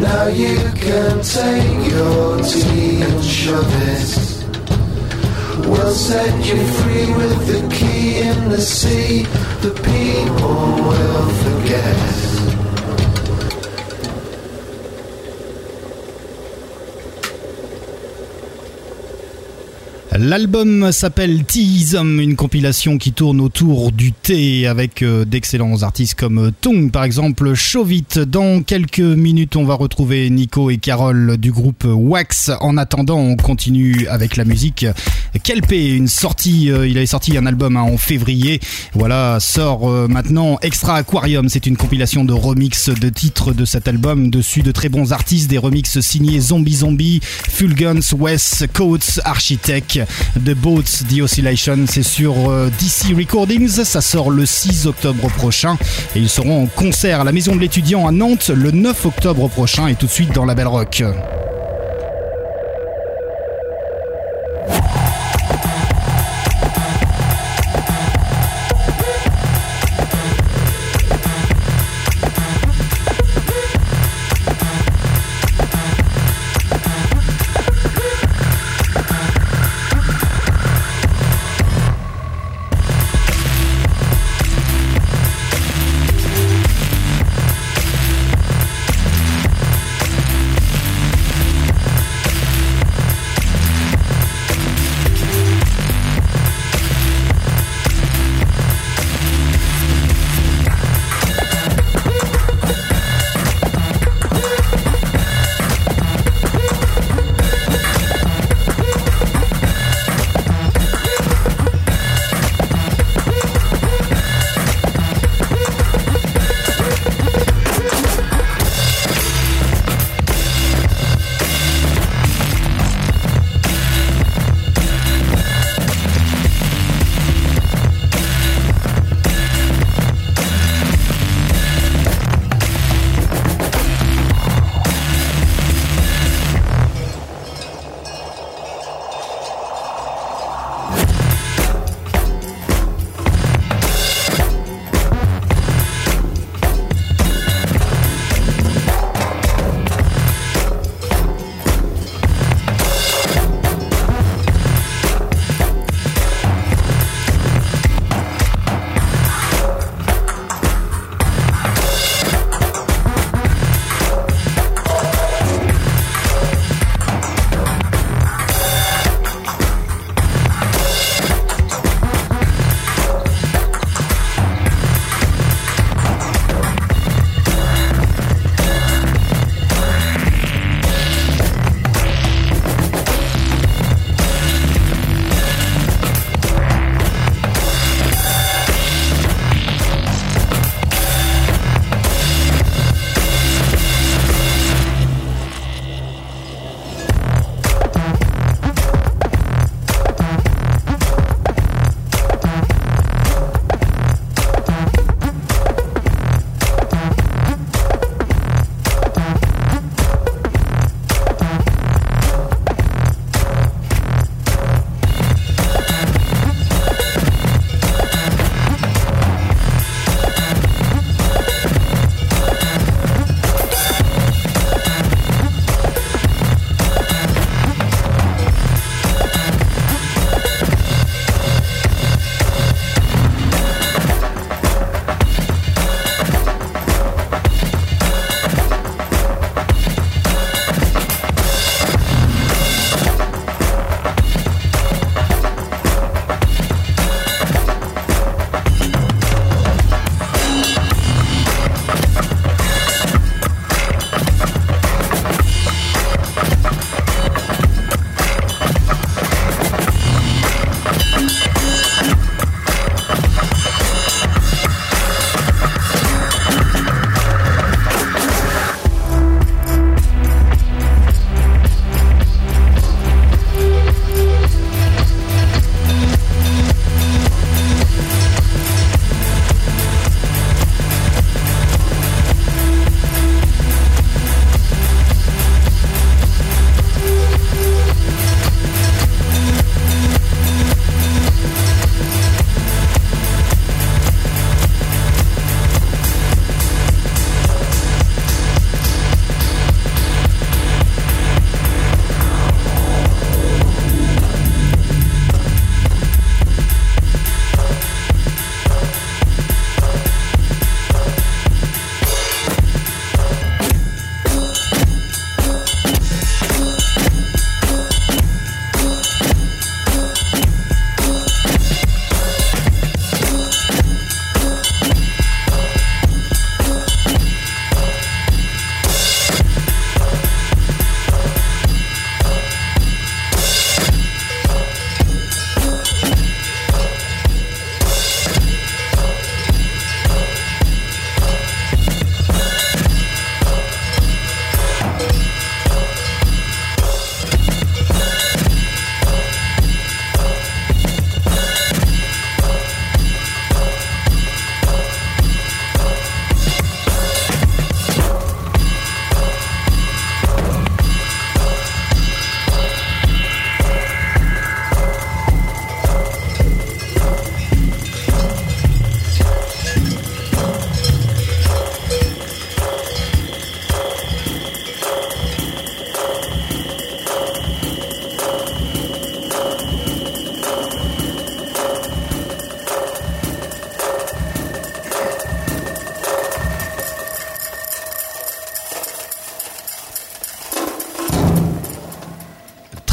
Now you can take your tea and shove it. We'll set you free with the key in the sea. The people will forget. L'album s'appelle Teasum, une compilation qui tourne autour du thé avec euh, d'excellents artistes comme euh, Tung par exemple, Chauvit. Dans quelques minutes, on va retrouver Nico et Carole du groupe Wax. En attendant, on continue avec la musique. Kelpé, une sortie, euh, il avait sorti un album hein, en février. Voilà, sort maintenant Extra Aquarium. C'est une compilation de remix de titres de cet album. Dessus de très bons artistes, des remixes signés Zombie Zombie, Fulgence, Wes, Coates, Architect, The Boats, The Oscillation. C'est sur euh, DC Recordings. Ça sort le 6 octobre prochain. Et ils seront en concert à la Maison de l'étudiant à Nantes le 9 octobre prochain. Et tout de suite dans la Belle Rock.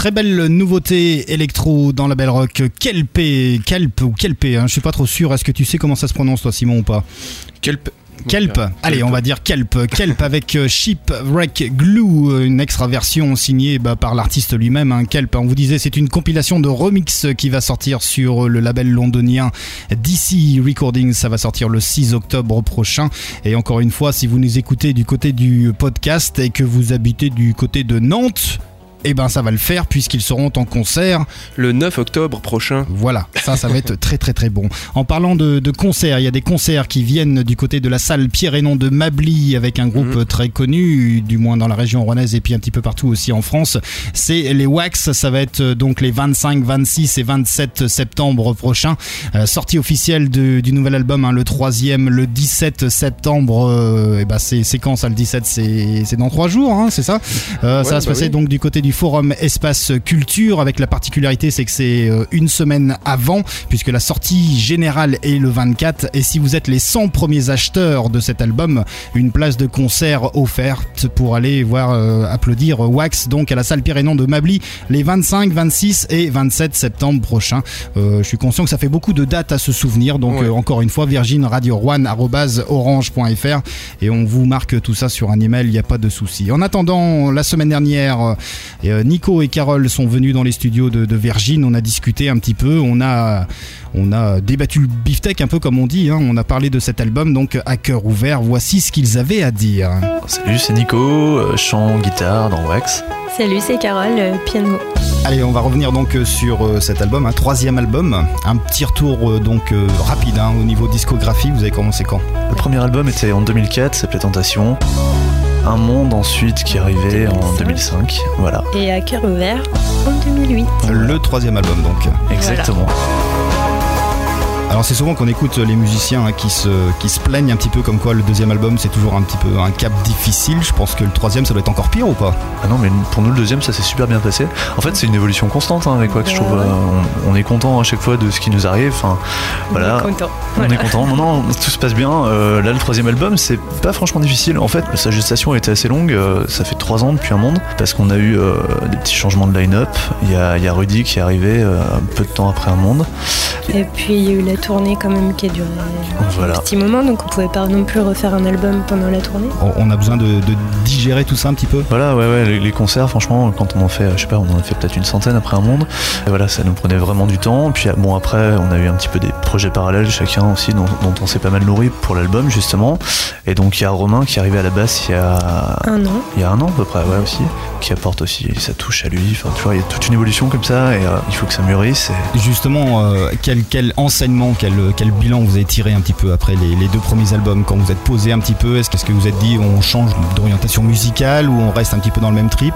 Très belle nouveauté électro dans la belle rock. Kelp, Kelp ou Kelp, hein, je suis pas trop sûr. Est-ce que tu sais comment ça se prononce toi Simon ou pas Kelp. Kelp, allez, on va dire Kelp. Kelp avec euh, Shipwreck Glue, euh, une extra version signée bah, par l'artiste lui-même. hein, Kelp, on vous disait, c'est une compilation de remix qui va sortir sur le label londonien DC Recordings. Ça va sortir le 6 octobre prochain. Et encore une fois, si vous nous écoutez du côté du podcast et que vous habitez du côté de Nantes, eh ben ça va le faire puisqu'ils seront en concert le 9 octobre prochain. Voilà, ça, ça va être très très très bon. En parlant de, de concerts, il y a des concerts qui viennent du côté de la salle Pierre et de Mably avec un groupe très connu, du moins dans la région rouennaise et puis un petit peu partout aussi en France. C'est les Wax, ça va être euh, donc les 25, 26 et 27 septembre prochains. Euh, sortie officielle de- du nouvel album, hein, le troisième, le 17 septembre. euh, et ben c'est quand ça le 17 C'est dans trois jours, hein, c'est ça? Euh, Ça va se bah passer oui. donc du côté du forum Espace Culture avec la particularité c'est que c'est euh, une semaine avant puisque la sortie générale est le 24 et si vous êtes les 100 premiers acheteurs de cet album une place de concert offerte pour aller voir euh, applaudir Wax donc à la salle Nom de Mably les 25, 26 et 27 septembre prochains. Euh, je suis conscient que ça fait beaucoup de dates à se souvenir donc Ouais. euh, encore une fois Virgin Radio orange.fr et on vous marque tout ça sur un email, il n'y a pas de souci. En attendant, la semaine dernière, et, euh, Nico et Carole sont venus dans les studios de, de Virgin, on a discuté un petit peu, on a, on a débattu le beefsteak un peu comme on dit, hein. on a parlé de cet album donc à cœur ouvert, voici ce qu'ils avaient à dire. Salut, c'est Nico, euh, chant, guitare dans Wax. Salut, c'est Carole, euh, piano. Allez, on va revenir donc sur cet album, un troisième album, un petit retour donc rapide hein, au niveau discographie, vous avez commencé quand? Le premier album était en 2004, s'appelait Tentation. Un monde ensuite qui est arrivé en 2005. Voilà. Et à cœur ouvert en 2008. Le troisième album donc. Exactement. Alors c'est souvent qu'on écoute les musiciens hein, qui, se, qui se plaignent un petit peu comme quoi le deuxième album c'est toujours un petit peu un cap difficile. Je pense que le troisième ça doit être encore pire ou pas? Ah non, mais pour nous, le deuxième, ça s'est super bien passé. En fait, c'est une évolution constante hein, avec Wax, je trouve. Euh, on, on est content à chaque fois de ce qui nous arrive. Enfin, voilà. On est content. On est content. Non, non, tout se passe bien. Euh, là, le troisième album, c'est pas franchement difficile. En fait, sa gestation a été assez longue. Euh, ça fait trois ans depuis un monde parce qu'on a eu euh, des petits changements de line-up. Il y a, il y a Rudy qui est arrivé euh, un peu de temps après un monde. Et puis il y a eu la tournée quand même qui a duré Voilà. un petit moment, donc on pouvait pas non plus refaire un album pendant la tournée. On- a besoin de, de digérer tout ça un petit peu Voilà, ouais, ouais, les, les concerts, franchement, quand on en fait, je sais pas, on en a fait peut-être une centaine après un monde. Et voilà, ça nous prenait vraiment du temps. Puis bon, après, on a eu un petit peu des projets parallèles, chacun aussi, dont, dont on s'est pas mal nourri pour l'album, justement. Et donc, il y a Romain qui est arrivé à la basse il y a Un an. il y a un an à peu près, ouais, aussi, qui apporte aussi sa touche à lui. Enfin, tu vois, il y a toute une évolution comme ça, et euh, il faut que ça mûrisse. Et... Justement, euh, quel, quel enseignement, quel, quel bilan vous avez tiré un petit peu après les, les deux premiers albums Quand vous êtes posé un petit peu, est-ce qu'est-ce que vous êtes dit on change d'orientation musicale ou on reste un petit peu dans le même trip?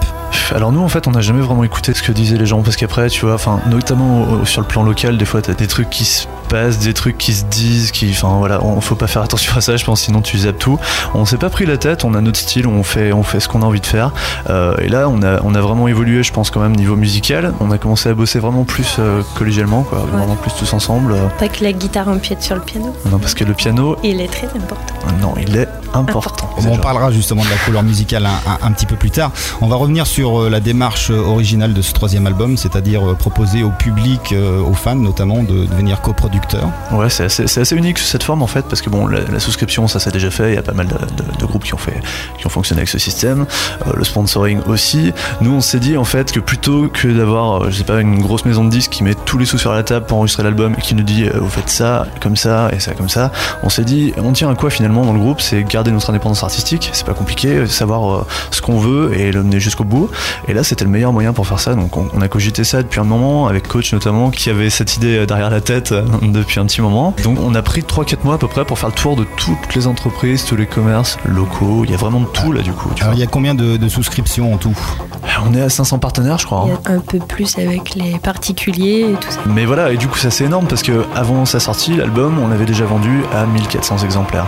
Alors nous en fait on n'a jamais vraiment écouté ce que disaient les gens parce qu'après tu vois enfin notamment sur le plan local des fois t'as des trucs qui se passent des trucs qui se disent qui enfin voilà on faut pas faire attention à ça je pense sinon tu zappes tout. On s'est pas pris la tête on a notre style on fait on fait ce qu'on a envie de faire. Euh, et là on a on a vraiment évolué je pense quand même niveau musical. On a commencé à bosser vraiment plus euh, collégialement quoi vraiment plus tous ensemble Euh, que la guitare empiète sur le piano. non parce que le piano Il est très important. non il est important on parlera justement de la couleur musicale un, un- un petit peu plus tard. On va revenir sur euh, la démarche euh, originale de ce troisième album, c'est-à-dire euh, proposer au public, aux fans notamment, de devenir coproducteur. Ouais, c'est assez, unique cette forme en fait, parce que bon, la, la souscription, ça s'est déjà fait. Il y a pas mal de, de- de groupes qui ont fait, qui ont fonctionné avec ce système. Euh, le sponsoring aussi. Nous, on s'est dit en fait que plutôt que d'avoir, je sais pas, une grosse maison de disques qui met tous les sous sur la table pour enregistrer l'album et qui nous dit, euh, vous faites ça comme ça et ça comme ça, on s'est dit, on tient à quoi finalement dans le groupe? C'est garder notre indépendance artistique. C'est pas compliqué, savoir euh, ce qu'on veut et le mener jusqu'au bout. Et là, c'était le meilleur moyen pour faire ça. Donc, on, on a cogité ça depuis un moment avec coach notamment qui avait cette idée euh, derrière la tête euh, depuis un petit moment. Donc, on a pris 3-4 mois à peu près pour faire le tour de toutes les entreprises, tous les commerces locaux. Il y a vraiment de tout là du coup. tu Alors il y a combien de, de souscriptions en tout? On est à 500 partenaires, je crois. Il y hein. a un peu plus avec les particuliers et tout ça. Mais voilà, et du coup, ça c'est énorme parce que avant sa sortie, l'album, on l'avait déjà vendu à 1400 exemplaires.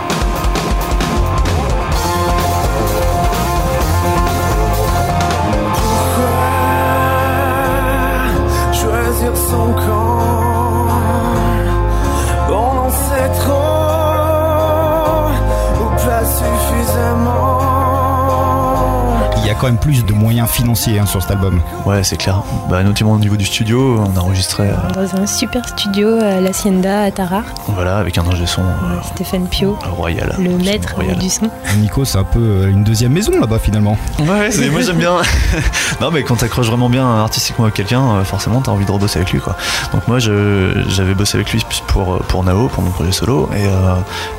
Quand même plus de moyens financiers hein, sur cet album. Ouais, c'est clair. Bah, notamment au niveau du studio, on a enregistré euh, Dans un super studio à l'Hacienda à Tarare, voilà, avec un ingé son euh, Stéphane Pio, royal. le maître royal. du son. Nico, c'est un peu euh, une deuxième maison là-bas finalement. Ouais, c'est- moi j'aime bien. non, mais quand t'accroches vraiment bien artistiquement avec quelqu'un, euh, forcément t'as envie de rebosser avec lui, quoi. Donc moi, je- j'avais bossé avec lui pour, euh, pour Nao, pour mon projet solo, et, euh,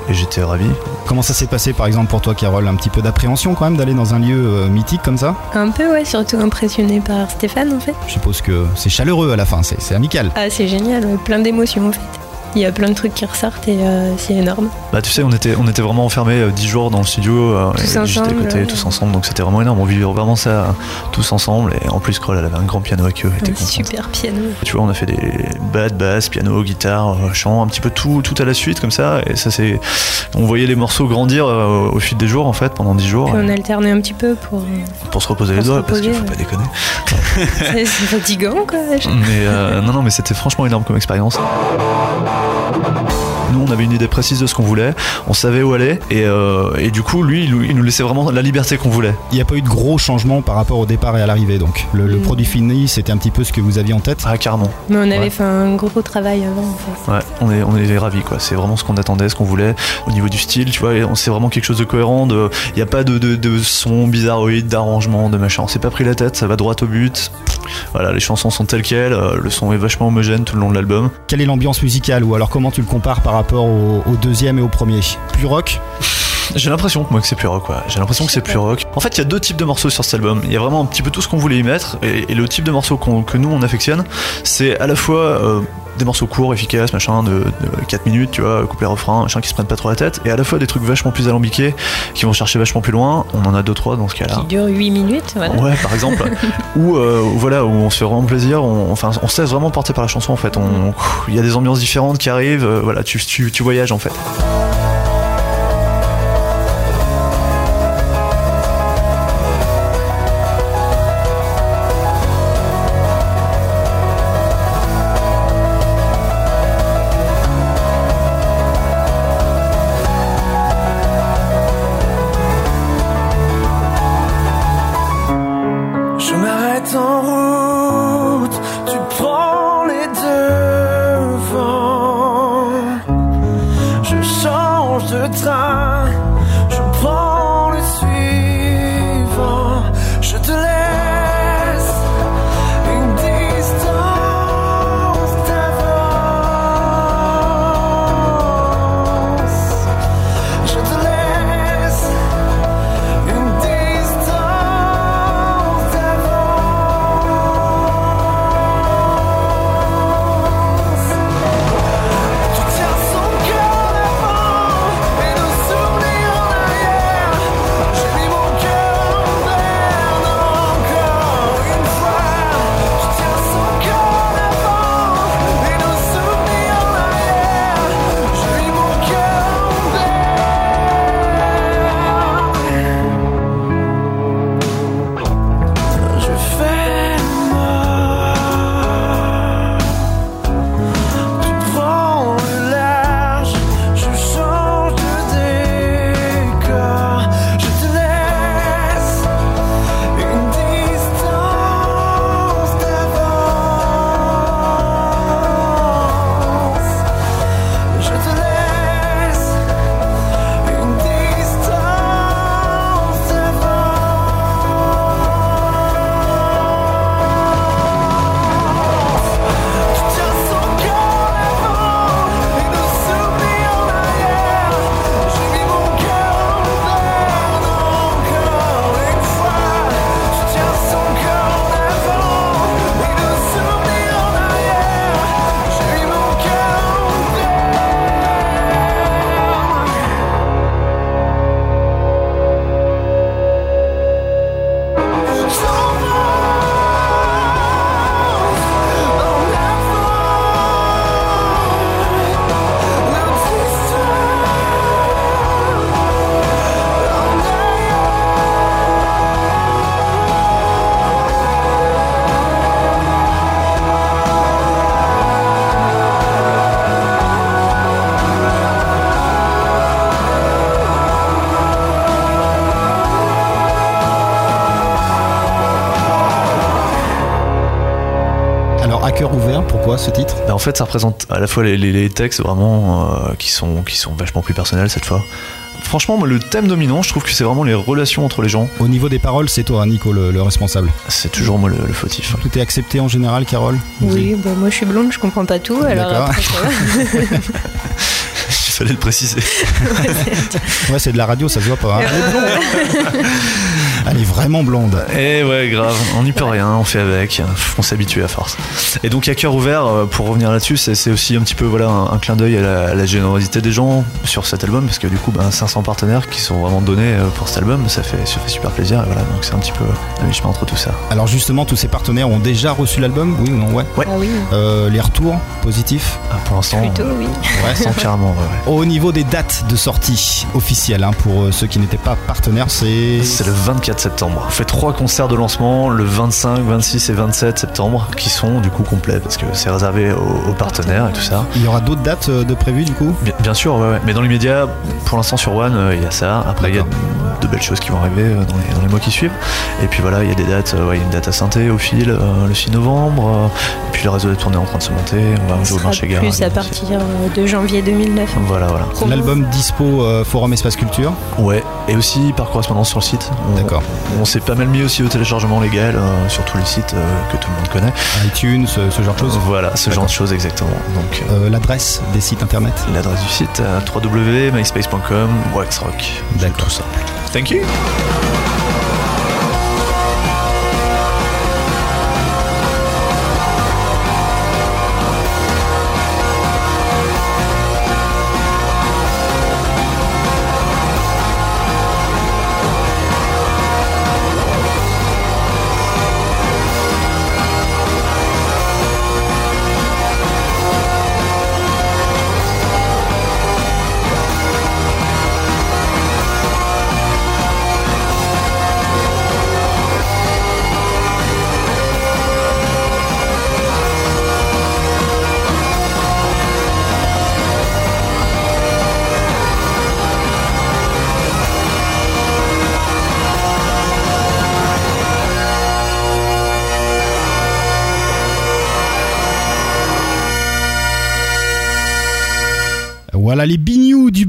et j'étais ravi. Comment ça s'est passé par exemple pour toi, Carole? Un petit peu d'appréhension quand même d'aller dans un lieu euh, mythique comme ça Un peu, ouais, surtout impressionné par Stéphane en fait. Je suppose que c'est chaleureux à la fin, c'est amical. Ah, c'est génial, ouais, plein d'émotions en fait. Il y a plein de trucs qui ressortent et euh, c'est énorme. Bah, tu sais, on était, on était vraiment enfermés euh, 10 jours dans le studio, euh, Tous et ensemble, côté, ouais. tous ensemble, donc c'était vraiment énorme. On vivait vraiment ça euh, tous ensemble, et en plus, Kroll, elle avait un grand piano avec eux, était Un super piano. Tu vois, on a fait des bad, basse, piano, guitare, euh, chant, un petit peu tout, tout à la suite comme ça. Et ça, c'est. On voyait les morceaux grandir euh, au fil des jours, en fait, pendant 10 jours, Puis on alternait un petit peu pour. pour se reposer les pour se doigts, parce qu'il faut pas déconner. c'est c'est fatigant quoi. Mais euh, non, non, mais c'était franchement énorme comme expérience. Nous, on avait une idée précise de ce qu'on voulait, on savait où aller, et, euh, et du coup, lui, il nous- il nous laissait vraiment la liberté qu'on voulait. Il n'y a pas eu de gros changements par rapport au départ et à l'arrivée donc. Le, le Mm. produit fini, c'était un petit peu ce que vous aviez en tête Ah, carrément. Mais on avait Ouais. fait un gros travail avant en fait. Ouais, on est, on est ravis quoi. C'est vraiment ce qu'on attendait, ce qu'on voulait. Au niveau du style, tu vois, c'est vraiment quelque chose de cohérent. Il n'y a pas de, de, de son bizarroïde, d'arrangement, de machin. On s'est pas pris la tête, ça va droit au but. Voilà, les chansons sont telles quelles. euh, Le son est vachement homogène tout le long de l'album. Quelle est l'ambiance musicale ou alors comment tu le compares par rapport au, au deuxième et au premier? Plus rock? J'ai l'impression que moi que c'est plus rock, quoi. J'ai l'impression que c'est plus rock. En fait, il y a deux types de morceaux sur cet album. Il y a vraiment un petit peu tout ce qu'on voulait y mettre, et, et le type de morceaux que nous on affectionne, c'est à la fois euh, des morceaux courts, efficaces, machin, de, de 4 minutes, tu vois, couplet refrain, machin qui se prennent pas trop la tête, et à la fois des trucs vachement plus alambiqués, qui vont chercher vachement plus loin. On en a deux trois dans ce cas-là. Qui dure 8 minutes, voilà. Ouais, par exemple. où euh, voilà, où on se fait vraiment plaisir. On, enfin, on se laisse vraiment porter par la chanson en fait. Il y a des ambiances différentes qui arrivent. euh, voilà, tu, tu, tu voyages en fait. Pourquoi ce titre Bah, en fait, ça représente à la fois les, les- les textes vraiment euh, qui, sont, qui sont vachement plus personnels cette fois. Franchement, moi, le thème dominant, je trouve que c'est vraiment les relations entre les gens. Au niveau des paroles, c'est toi, Nico, le, le responsable. C'est toujours moi le, le fautif. Tout est accepté en général, Carole Oui, bah, moi je suis blonde, je comprends pas tout, alors D'accord. après ça va. Il fallait le préciser. Ouais, c'est de la radio, ça se voit pas. hein. Elle est vraiment blonde. Et ouais, grave, on n'y peut rien, on fait avec, on s'habitue à force. Et donc, à cœur ouvert, euh, pour revenir là-dessus, c'est aussi un petit peu voilà, un, un clin d'œil à, la- à la générosité des gens sur cet album, parce que du coup, ben, 500 partenaires qui sont vraiment donnés euh, pour cet album, ça fait, ça fait super plaisir, et voilà, donc c'est un petit peu à mi-chemin entre tout ça. Alors justement, tous ces partenaires ont déjà reçu l'album, oui ou non? Ouais. Ouais. Ah oui. Euh, les retours positifs? Ah, Pour l'instant, Plutôt, oui. Ouais, sans carrément, ouais, ouais. Au niveau des dates de sortie officielles, hein, pour euh, ceux qui n'étaient pas partenaires, c'est. C'est le 24 septembre. On fait trois concerts de lancement, le 25, 26 et 27 septembre, qui sont du coup complets, parce que c'est réservé aux, aux partenaires et tout ça. Il y aura d'autres dates euh, de prévues du coup? Bien, bien sûr, ouais, ouais. mais dans l'immédiat, pour l'instant sur One, euh, il y a ça. Après, il y a de belles choses qui vont arriver euh, dans les, dans les mois qui suivent. Et puis voilà, il y a des dates, euh, ouais, il y a une date à Sainté au fil euh, le 6 novembre. Puis le réseau des tournées est en train de se monter. On va jouer au marché gare. plus à partir euh, de janvier 2009. Voilà, voilà. L'album dispo euh, Forum Espace Culture. Ouais, et aussi par correspondance sur le site. D'accord. On s'est pas mal mis aussi au téléchargement légal euh, sur tous les sites euh, que tout le monde connaît. iTunes, ce, ce genre de choses. Voilà, ce genre de choses exactement. Donc Euh, L'adresse des sites internet. l'adresse du site euh, www.myspace.com, Waxrock. D'accord. Tout simple. Thank you.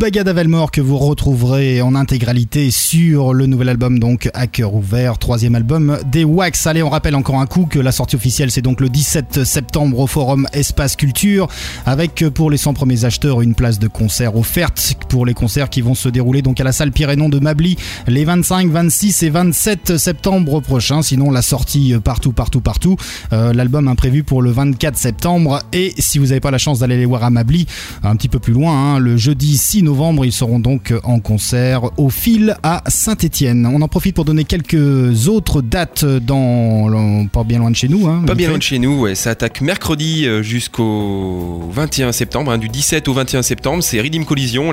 Bagad Avelmore que vous retrouverez en intégralité sur le nouvel album donc à cœur ouvert, troisième album des Wax. Allez, on rappelle encore un coup que la sortie officielle c'est donc le 17 septembre au Forum Espace Culture avec pour les 100 premiers acheteurs une place de concert offerte pour les concerts qui vont se dérouler donc à la salle Pyrénon de Mably les 25, 26 et 27 septembre prochains. Sinon la sortie partout, partout, partout. Euh, L'album imprévu pour le 24 septembre et si vous n'avez pas la chance d'aller les voir à Mably un petit peu plus loin, hein, le jeudi 6 novembre, ils seront donc en concert au fil à Saint-Étienne. On en profite pour donner quelques autres dates dans pas bien loin de chez nous. hein, Pas bien fait. loin de chez nous, ouais. ça attaque mercredi euh, jusqu'au 21 septembre, hein, du 17 au 21 septembre, c'est Redeem Collision,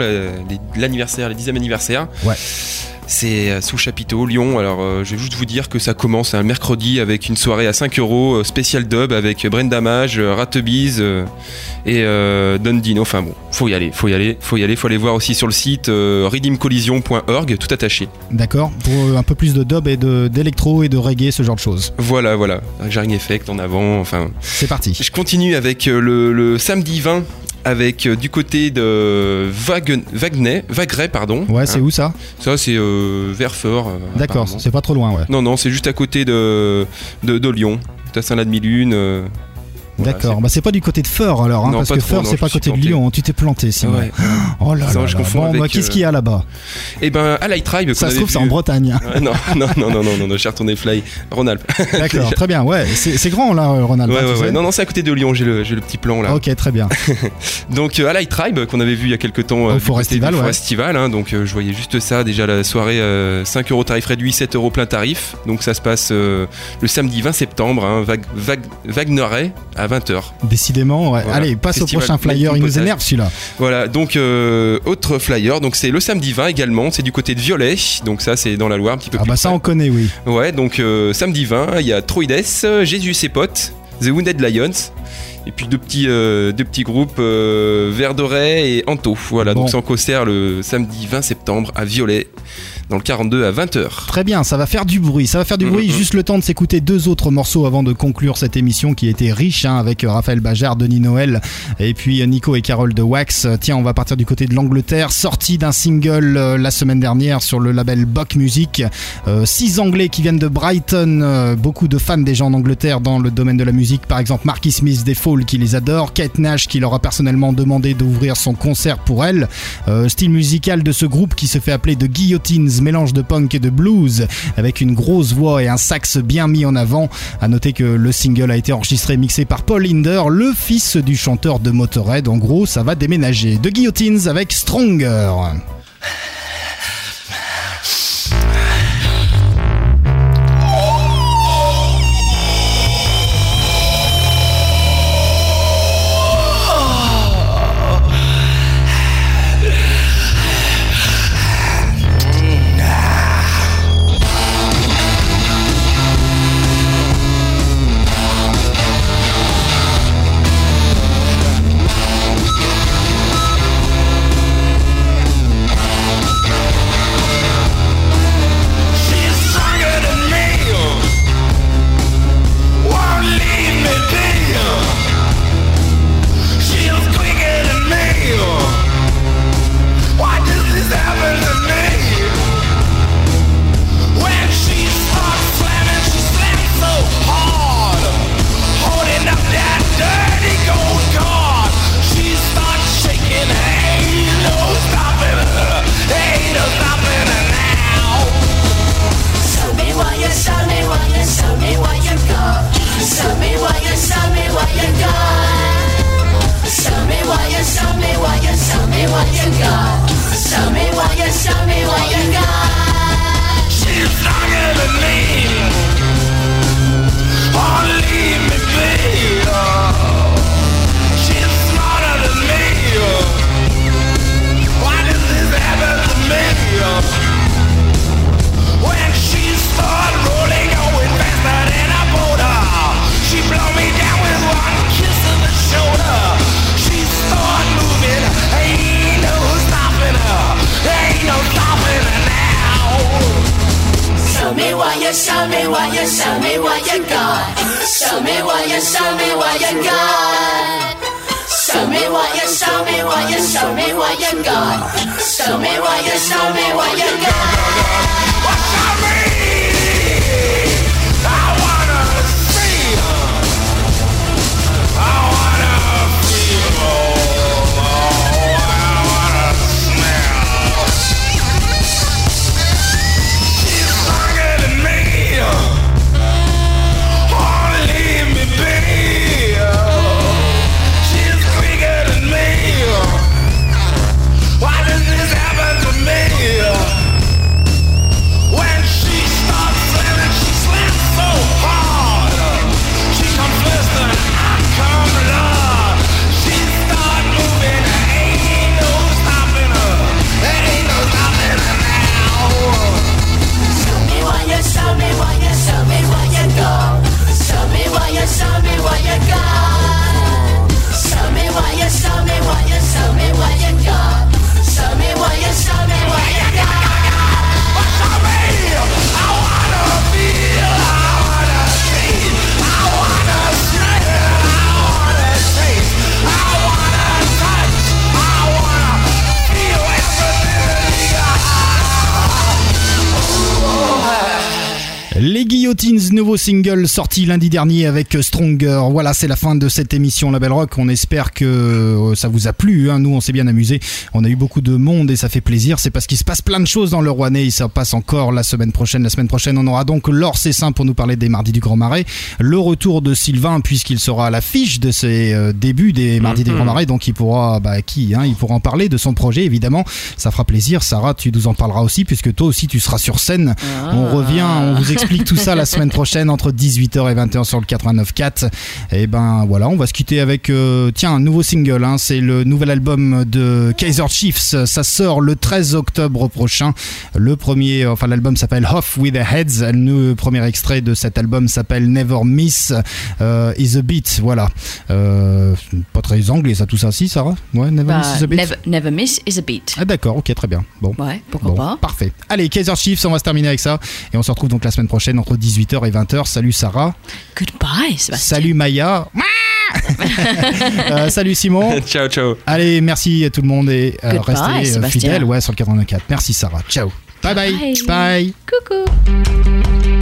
l'anniversaire, le 10e anniversaire. Ouais. C'est euh, sous chapiteau, Lyon. Alors, euh, je vais juste vous dire que ça commence un mercredi avec une soirée à 5 euros, euh, spécial dub avec Brenda Mage, euh, et euh, Don Dino. Enfin bon, faut y aller, faut y aller, faut y aller, faut aller voir aussi sur le site redeemcollision.org, tout attaché. D'accord, pour un peu plus de dub et d'électro et de reggae, ce genre de choses. Voilà, voilà. Jarring Effect en avant, enfin. C'est parti. Je continue avec le, le samedi 20 avec euh, du côté de Vague, Vagney, Vagray, pardon. Ouais, c'est Hein. où ça Ça, c'est euh, Verfort. euh, D'accord, c'est pas trop loin, ouais. Non, non, c'est juste à côté de, de, de Lyon. à Saint-La-de-Milune. Euh, voilà, D'accord, bah c'est pas du côté de Feur alors, hein, Non, parce que Feur c'est pas côté de planté. Lyon, tu t'es planté Simon. Ouais. Oh là Ça, là je là. confonds Bon, bah, qu'est-ce euh, qu'il y a là-bas? Et ben, à Light Tribe. Ça se trouve, c'est en Bretagne. Ouais, non, non, non, non, non, non, suis retourné fly. Rhône-Alpes. D'accord, très bien, ouais, c'est grand là, Ronald. Ouais, hein, ouais, ouais. Non, non, c'est à côté de Lyon, j'ai le, j'ai le petit plan là. Ok, très bien. Donc, euh, à Light Tribe, qu'on avait vu il y a quelques temps. Au euh, Forestival, ouais. Forestival, hein, donc, euh, je voyais juste ça. Déjà, la soirée, euh, 5 euros tarif réduit, 7 euros plein tarif. Donc, ça se passe euh, le samedi 20 septembre, hein, Wagneray, à 20h. Décidément, ouais. Voilà. Allez, passe Festival au prochain flyer, il nous énerve celui-là. Voilà, donc euh, autre flyer, donc c'est le samedi 20 également, c'est du côté de Violet, donc ça c'est dans la Loire un petit peu Ah plus bah ça près. on connaît, oui. Ouais, donc euh, samedi 20, il y a Troides, Jésus ses potes, The Wounded Lions, Et puis deux petits, euh, deux petits groupes, euh, Verdoret et Anto. Voilà, Bon. donc c'est en concert le samedi 20 septembre à Violet, dans le 42 à 20h. Très bien, ça va faire du bruit. Ça va faire du Mhm. bruit. Juste le temps de s'écouter deux autres morceaux avant de conclure cette émission qui était riche hein, avec Raphaël Bajard, Denis Noël et puis Nico et Carole de Wax. Tiens, on va partir du côté de l'Angleterre. Sortie d'un single euh, la semaine dernière sur le label Buck Music. Euh, six Anglais qui viennent de Brighton. Euh, beaucoup de fans déjà en Angleterre dans le domaine de la musique. Par exemple, Marky Smith des Fall qui les adore. Kate Nash qui leur a personnellement demandé d'ouvrir son concert pour elle. Style musical de ce groupe qui se fait appeler The Guillotines, mélange de punk et de blues, avec une grosse voix et un sax bien mis en avant. À noter que le single a été enregistré et mixé par Paul Hinder, le fils du chanteur de Motorhead. En gros, ça va déménager. The Guillotines avec Stronger. single sorti lundi dernier avec Stronger. Voilà, c'est la fin de cette émission Label Rock. On espère que euh, ça vous a plu. Hein. Nous, on s'est bien amusé. On a eu beaucoup de monde et ça fait plaisir. C'est parce qu'il se passe plein de choses dans le Rouennais. Il s'en passe encore la semaine prochaine. La semaine prochaine, on aura donc Laure Cessin pour nous parler des Mardis du Grand Marais. Le retour de Sylvain, puisqu'il sera à l'affiche de ses euh, débuts des Mardis des mhm. Grand Marais. Donc, il pourra, bah, qui hein, Il pourra en parler de son projet, évidemment. Ça fera plaisir. Sarah, tu nous en parleras aussi, puisque toi aussi, tu seras sur scène. Ah. On revient, on vous explique tout ça la semaine prochaine entre 10 18h et 21h sur le 89.4. Et eh ben voilà, on va se quitter avec euh, tiens, un nouveau single. Hein. C'est le nouvel album de Kaiser Chiefs. Ça sort le 13 octobre prochain. Le premier, enfin, l'album s'appelle Off with the Heads. Le premier extrait de cet album s'appelle Never Miss euh, is a Beat. Voilà euh, pas très anglais, ça, tout ça, si, Sarah? Ouais, Never Miss is a Beat? Bah, Never, Miss is a Beat. Ah, d'accord, ok, très bien. Bon. Ouais, pourquoi pas. Parfait. Allez, Kaiser Chiefs, on va se terminer avec ça. Et on se retrouve donc la semaine prochaine entre 18h et 20h. Salut, Sarah. Goodbye, Salut Maya. Euh, salut Simon. Ciao, ciao. Allez, merci à tout le monde et euh, restez euh, fidèles ouais, sur le 84. Merci Sarah. Ciao. bye. Bye. bye. bye. Coucou.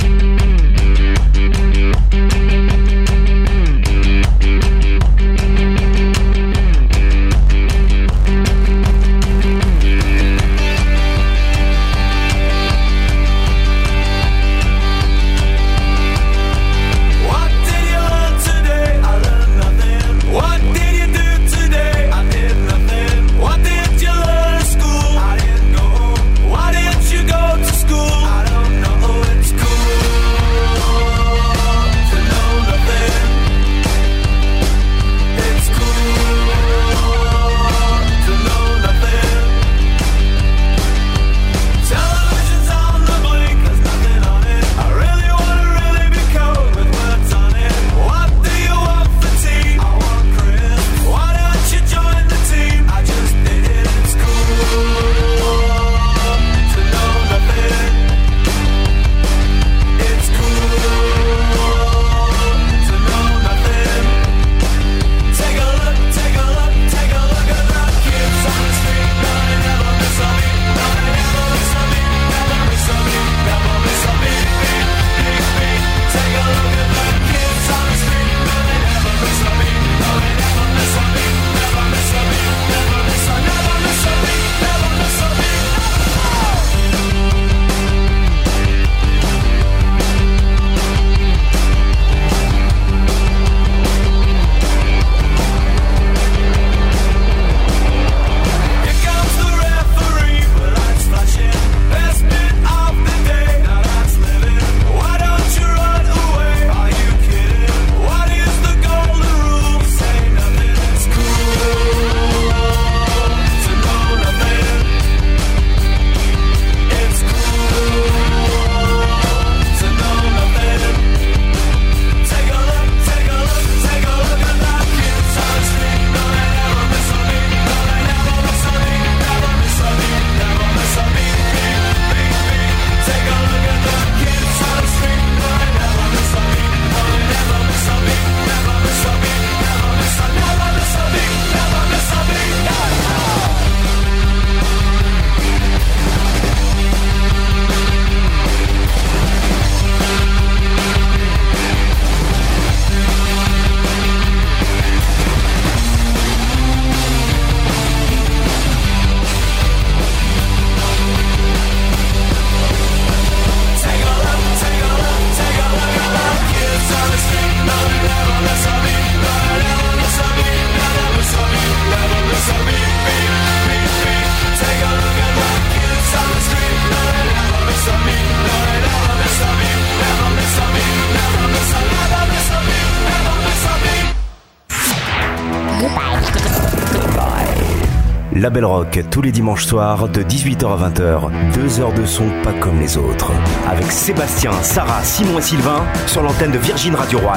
Label tous les dimanches soirs de 18h à 20h. Deux heures de son pas comme les autres. Avec Sébastien, Sarah, Simon et Sylvain sur l'antenne de Virgin Radio Rouen.